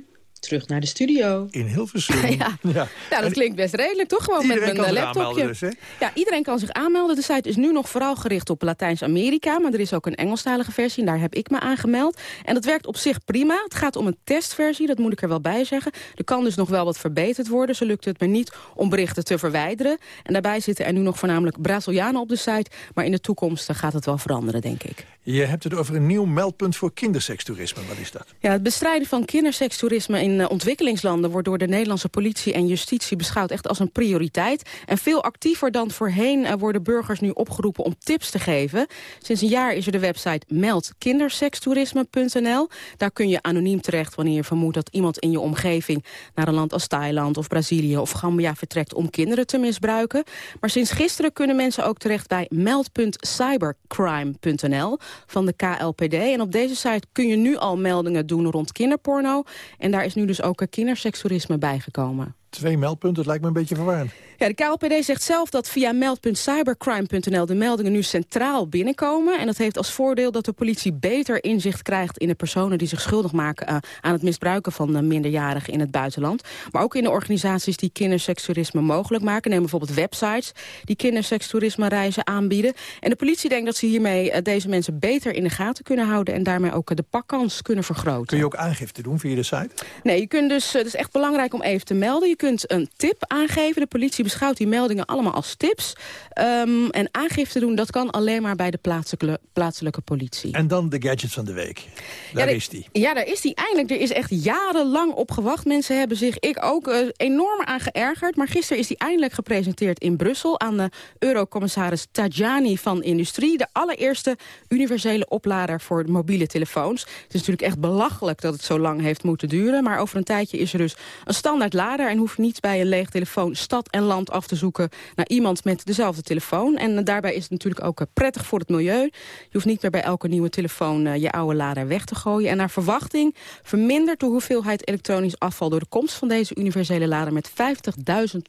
Speaker 28: terug naar de studio.
Speaker 10: In Hilversum.
Speaker 27: ja. ja. Nou, dat klinkt best redelijk, toch? Gewoon met mijn laptopje.
Speaker 10: Dus, hè?
Speaker 27: Ja, iedereen kan zich aanmelden. De site is nu nog vooral gericht op Latijns-Amerika... maar er is ook een Engelstalige versie en daar heb ik me aangemeld. En dat werkt op zich prima. Het gaat om een testversie, dat moet ik er wel bij zeggen. Er kan dus nog wel wat verbeterd worden. Zo lukt het me niet om berichten te verwijderen. En daarbij zitten er nu nog voornamelijk Brazilianen op de site... maar in de toekomst gaat het wel veranderen, denk ik.
Speaker 10: Je hebt het over een nieuw meldpunt voor kindersekstoerisme. Wat is dat?
Speaker 27: Ja, het bestrijden van kindersekstoerisme in uh, ontwikkelingslanden... wordt door de Nederlandse politie en justitie beschouwd echt als een prioriteit. En veel actiever dan voorheen uh, worden burgers nu opgeroepen om tips te geven. Sinds een jaar is er de website meldkindersekstoerisme.nl. Daar kun je anoniem terecht wanneer je vermoedt dat iemand in je omgeving... naar een land als Thailand of Brazilië of Gambia vertrekt om kinderen te misbruiken. Maar sinds gisteren kunnen mensen ook terecht bij meld.cybercrime.nl van de KLPD. En op deze site kun je nu al meldingen doen rond kinderporno. En daar is nu dus ook kinderseksualisme bijgekomen.
Speaker 10: Twee meldpunten, dat lijkt me een beetje verwarrend.
Speaker 27: Ja, de KLPD zegt zelf dat via meld.cybercrime.nl de meldingen nu centraal binnenkomen. En dat heeft als voordeel dat de politie beter inzicht krijgt in de personen die zich schuldig maken uh, aan het misbruiken van uh, minderjarigen in het buitenland. Maar ook in de organisaties die kindersekstoerisme mogelijk maken. Neem bijvoorbeeld websites die kindersekstoerisme reizen aanbieden. En de politie denkt dat ze hiermee uh, deze mensen beter in de gaten kunnen houden en daarmee ook de pakkans kunnen vergroten.
Speaker 10: Kun je ook aangifte doen via de site?
Speaker 27: Nee, je kunt dus, het is echt belangrijk om even te melden. Je kunt een tip aangeven. De politie beschouwt die meldingen allemaal als tips. Um, en aangifte doen, dat kan alleen maar bij de plaatselijke, plaatselijke politie.
Speaker 10: En dan de gadget van de week. Daar
Speaker 27: ja,
Speaker 10: is die.
Speaker 27: Ja, daar is die eindelijk. Er is echt jarenlang op gewacht. Mensen hebben zich, ik ook, uh, enorm aan geërgerd. Maar gisteren is die eindelijk gepresenteerd in Brussel... aan de eurocommissaris Tajani van Industrie. De allereerste universele oplader voor mobiele telefoons. Het is natuurlijk echt belachelijk dat het zo lang heeft moeten duren. Maar over een tijdje is er dus een standaard lader... en hoeft niet bij een leeg telefoon stad en land af te zoeken... naar iemand met dezelfde telefoon. En daarbij is het natuurlijk ook prettig voor het milieu. Je hoeft niet meer bij elke nieuwe telefoon uh, je oude lader weg te gooien. En naar verwachting vermindert de hoeveelheid elektronisch afval... door de komst van deze universele lader met 50.000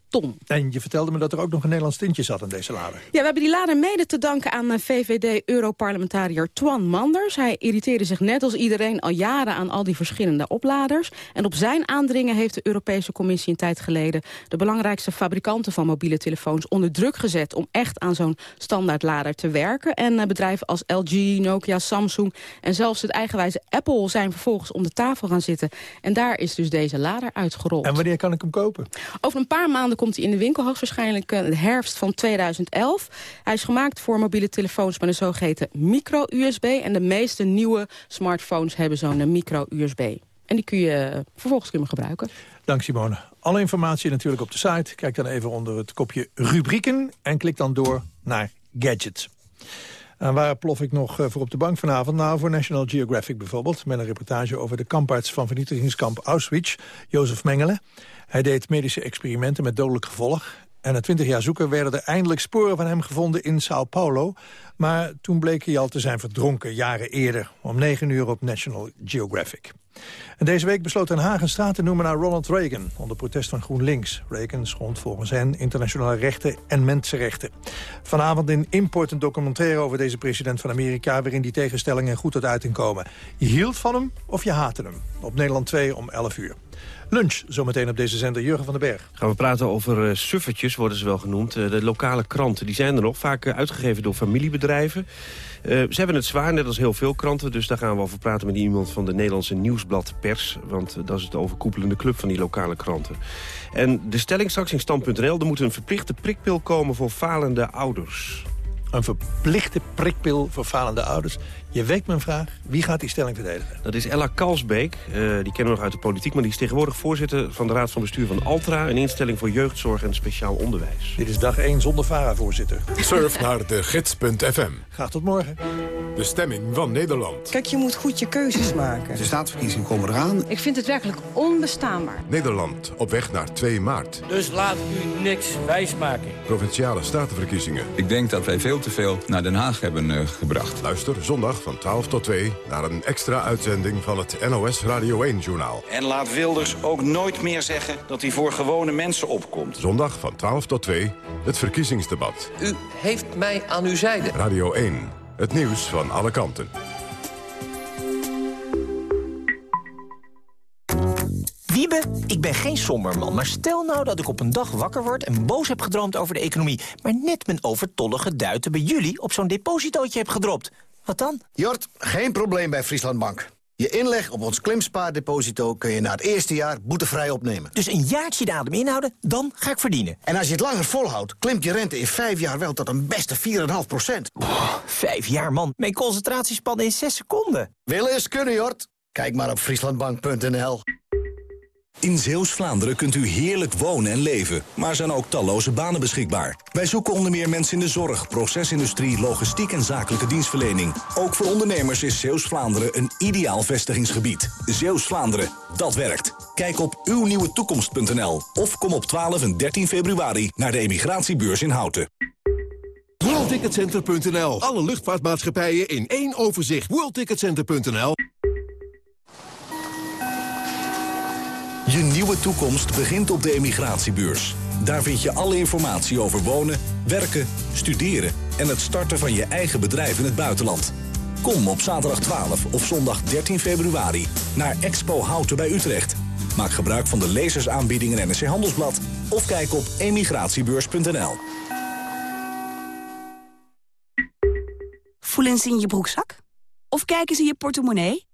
Speaker 27: ton.
Speaker 10: En je vertelde me dat er ook nog een Nederlands tintje zat aan deze lader.
Speaker 27: Ja, we hebben die lader mede te danken aan uh, VVD-europarlementariër Twan Manders. Hij irriteerde zich net als iedereen al jaren aan al die verschillende opladers. En op zijn aandringen heeft de Europese Commissie een tijd geleden... de belangrijkste fabrikanten van mobiele telefoons onder druk gezet... om echt aan zo'n standaardlader te werken. En uh, bedrijven als LG, Nokia, Samsung en zelfs het eigenwijze Apple... zijn vervolgens om de tafel gaan zitten. En daar is dus deze lader uitgerold.
Speaker 10: En wanneer kan ik hem kopen?
Speaker 27: Over een paar maanden komt hij in de winkel, hoogstwaarschijnlijk uh, de herfst van 2011. Hij is gemaakt voor mobiele telefoons met een zogeheten micro-USB. En de meeste nieuwe smartphones hebben zo'n micro-USB. En die kun je vervolgens kunnen gebruiken.
Speaker 10: Dank Simone. Alle informatie natuurlijk op de site. Kijk dan even onder het kopje rubrieken en klik dan door naar gadgets. En waar plof ik nog voor op de bank vanavond? Nou, voor National Geographic bijvoorbeeld. Met een reportage over de kamparts van vernietigingskamp Auschwitz, Jozef Mengele. Hij deed medische experimenten met dodelijk gevolg. En na twintig jaar zoeken werden er eindelijk sporen van hem gevonden in Sao Paulo. Maar toen bleek hij al te zijn verdronken, jaren eerder. Om negen uur op National Geographic. En deze week besloot Den Haag een straat te noemen naar Ronald Reagan... onder protest van GroenLinks. Reagan schond volgens hen internationale rechten en mensenrechten. Vanavond in Import een documentaire over deze president van Amerika... waarin die tegenstellingen goed tot uiting komen. Je hield van hem of je haatte hem. Op Nederland 2 om 11 uur. Lunch, zometeen op deze zender. Jurgen van den Berg.
Speaker 29: Gaan we praten over uh, suffertjes, worden ze wel genoemd. Uh, de lokale kranten, die zijn er nog. Vaak uh, uitgegeven door familiebedrijven. Ze hebben het zwaar, net als heel veel kranten. Dus daar gaan we over praten met iemand van de Nederlandse Nieuwsblad Pers. Want dat is de overkoepelende club van die lokale kranten. En de stelling straks in stand.nl. Er moet een verplichte prikpil komen voor falende ouders.
Speaker 10: Een verplichte prikpil voor falende ouders. Je weet mijn vraag, wie gaat die stelling verdedigen?
Speaker 29: Dat is Ella Kalsbeek, uh, die kennen we nog uit de politiek... maar die is tegenwoordig voorzitter van de Raad van Bestuur van Altra... een instelling voor jeugdzorg en speciaal onderwijs.
Speaker 10: Dit is dag 1 zonder VARA-voorzitter.
Speaker 2: Surf naar de gids.fm.
Speaker 10: Graag tot morgen.
Speaker 2: De stemming van Nederland.
Speaker 30: Kijk, je moet goed je keuzes maken.
Speaker 31: De staatsverkiezingen komen eraan.
Speaker 32: Ik vind het werkelijk onbestaanbaar.
Speaker 2: Nederland op weg naar 2 maart.
Speaker 33: Dus laat u niks wijsmaken.
Speaker 2: Provinciale statenverkiezingen.
Speaker 34: Ik denk dat wij veel te veel naar Den Haag hebben uh, gebracht.
Speaker 2: Luister zondag van 12 tot 2 naar een extra uitzending van het NOS Radio 1-journaal.
Speaker 35: En laat Wilders ook nooit meer zeggen dat hij voor gewone mensen opkomt.
Speaker 2: Zondag van 12 tot 2, het verkiezingsdebat.
Speaker 33: U heeft mij aan uw zijde.
Speaker 2: Radio 1, het nieuws van alle kanten.
Speaker 36: Wiebe, ik ben geen somber man, maar stel nou dat ik op een dag wakker word... en boos heb gedroomd over de economie... maar net mijn overtollige duiten bij jullie op zo'n depositootje heb gedropt. Wat dan?
Speaker 31: Jort, geen probleem bij Friesland Bank.
Speaker 37: Je inleg op ons klimspaardeposito kun je na het eerste jaar boetevrij opnemen.
Speaker 1: Dus een jaartje de adem inhouden, dan ga ik verdienen.
Speaker 37: En als je het langer volhoudt, klimt je rente in vijf jaar wel tot een beste 4,5 procent.
Speaker 1: Vijf jaar, man. Mijn concentratiespannen in zes seconden.
Speaker 37: Willen is kunnen, Jort. Kijk maar op frieslandbank.nl.
Speaker 3: In Zeeuws-Vlaanderen kunt u heerlijk wonen en leven, maar zijn ook talloze banen beschikbaar. Wij zoeken onder meer mensen in de zorg, procesindustrie, logistiek en zakelijke dienstverlening. Ook voor ondernemers is Zeeuws-Vlaanderen een ideaal vestigingsgebied. Zeeuws-Vlaanderen, dat werkt. Kijk op uwnieuwetoekomst.nl of kom op 12 en 13 februari naar de emigratiebeurs in Houten.
Speaker 22: WorldTicketCenter.nl. Alle luchtvaartmaatschappijen in één overzicht. WorldTicketCenter.nl.
Speaker 3: Je nieuwe toekomst begint op de emigratiebeurs. Daar vind je alle informatie over wonen, werken, studeren... en het starten van je eigen bedrijf in het buitenland. Kom op zaterdag 12 of zondag 13 februari naar Expo Houten bij Utrecht. Maak gebruik van de lezersaanbiedingen NRC Handelsblad... of kijk op emigratiebeurs.nl.
Speaker 38: Voelen ze in je broekzak? Of kijken ze in je portemonnee?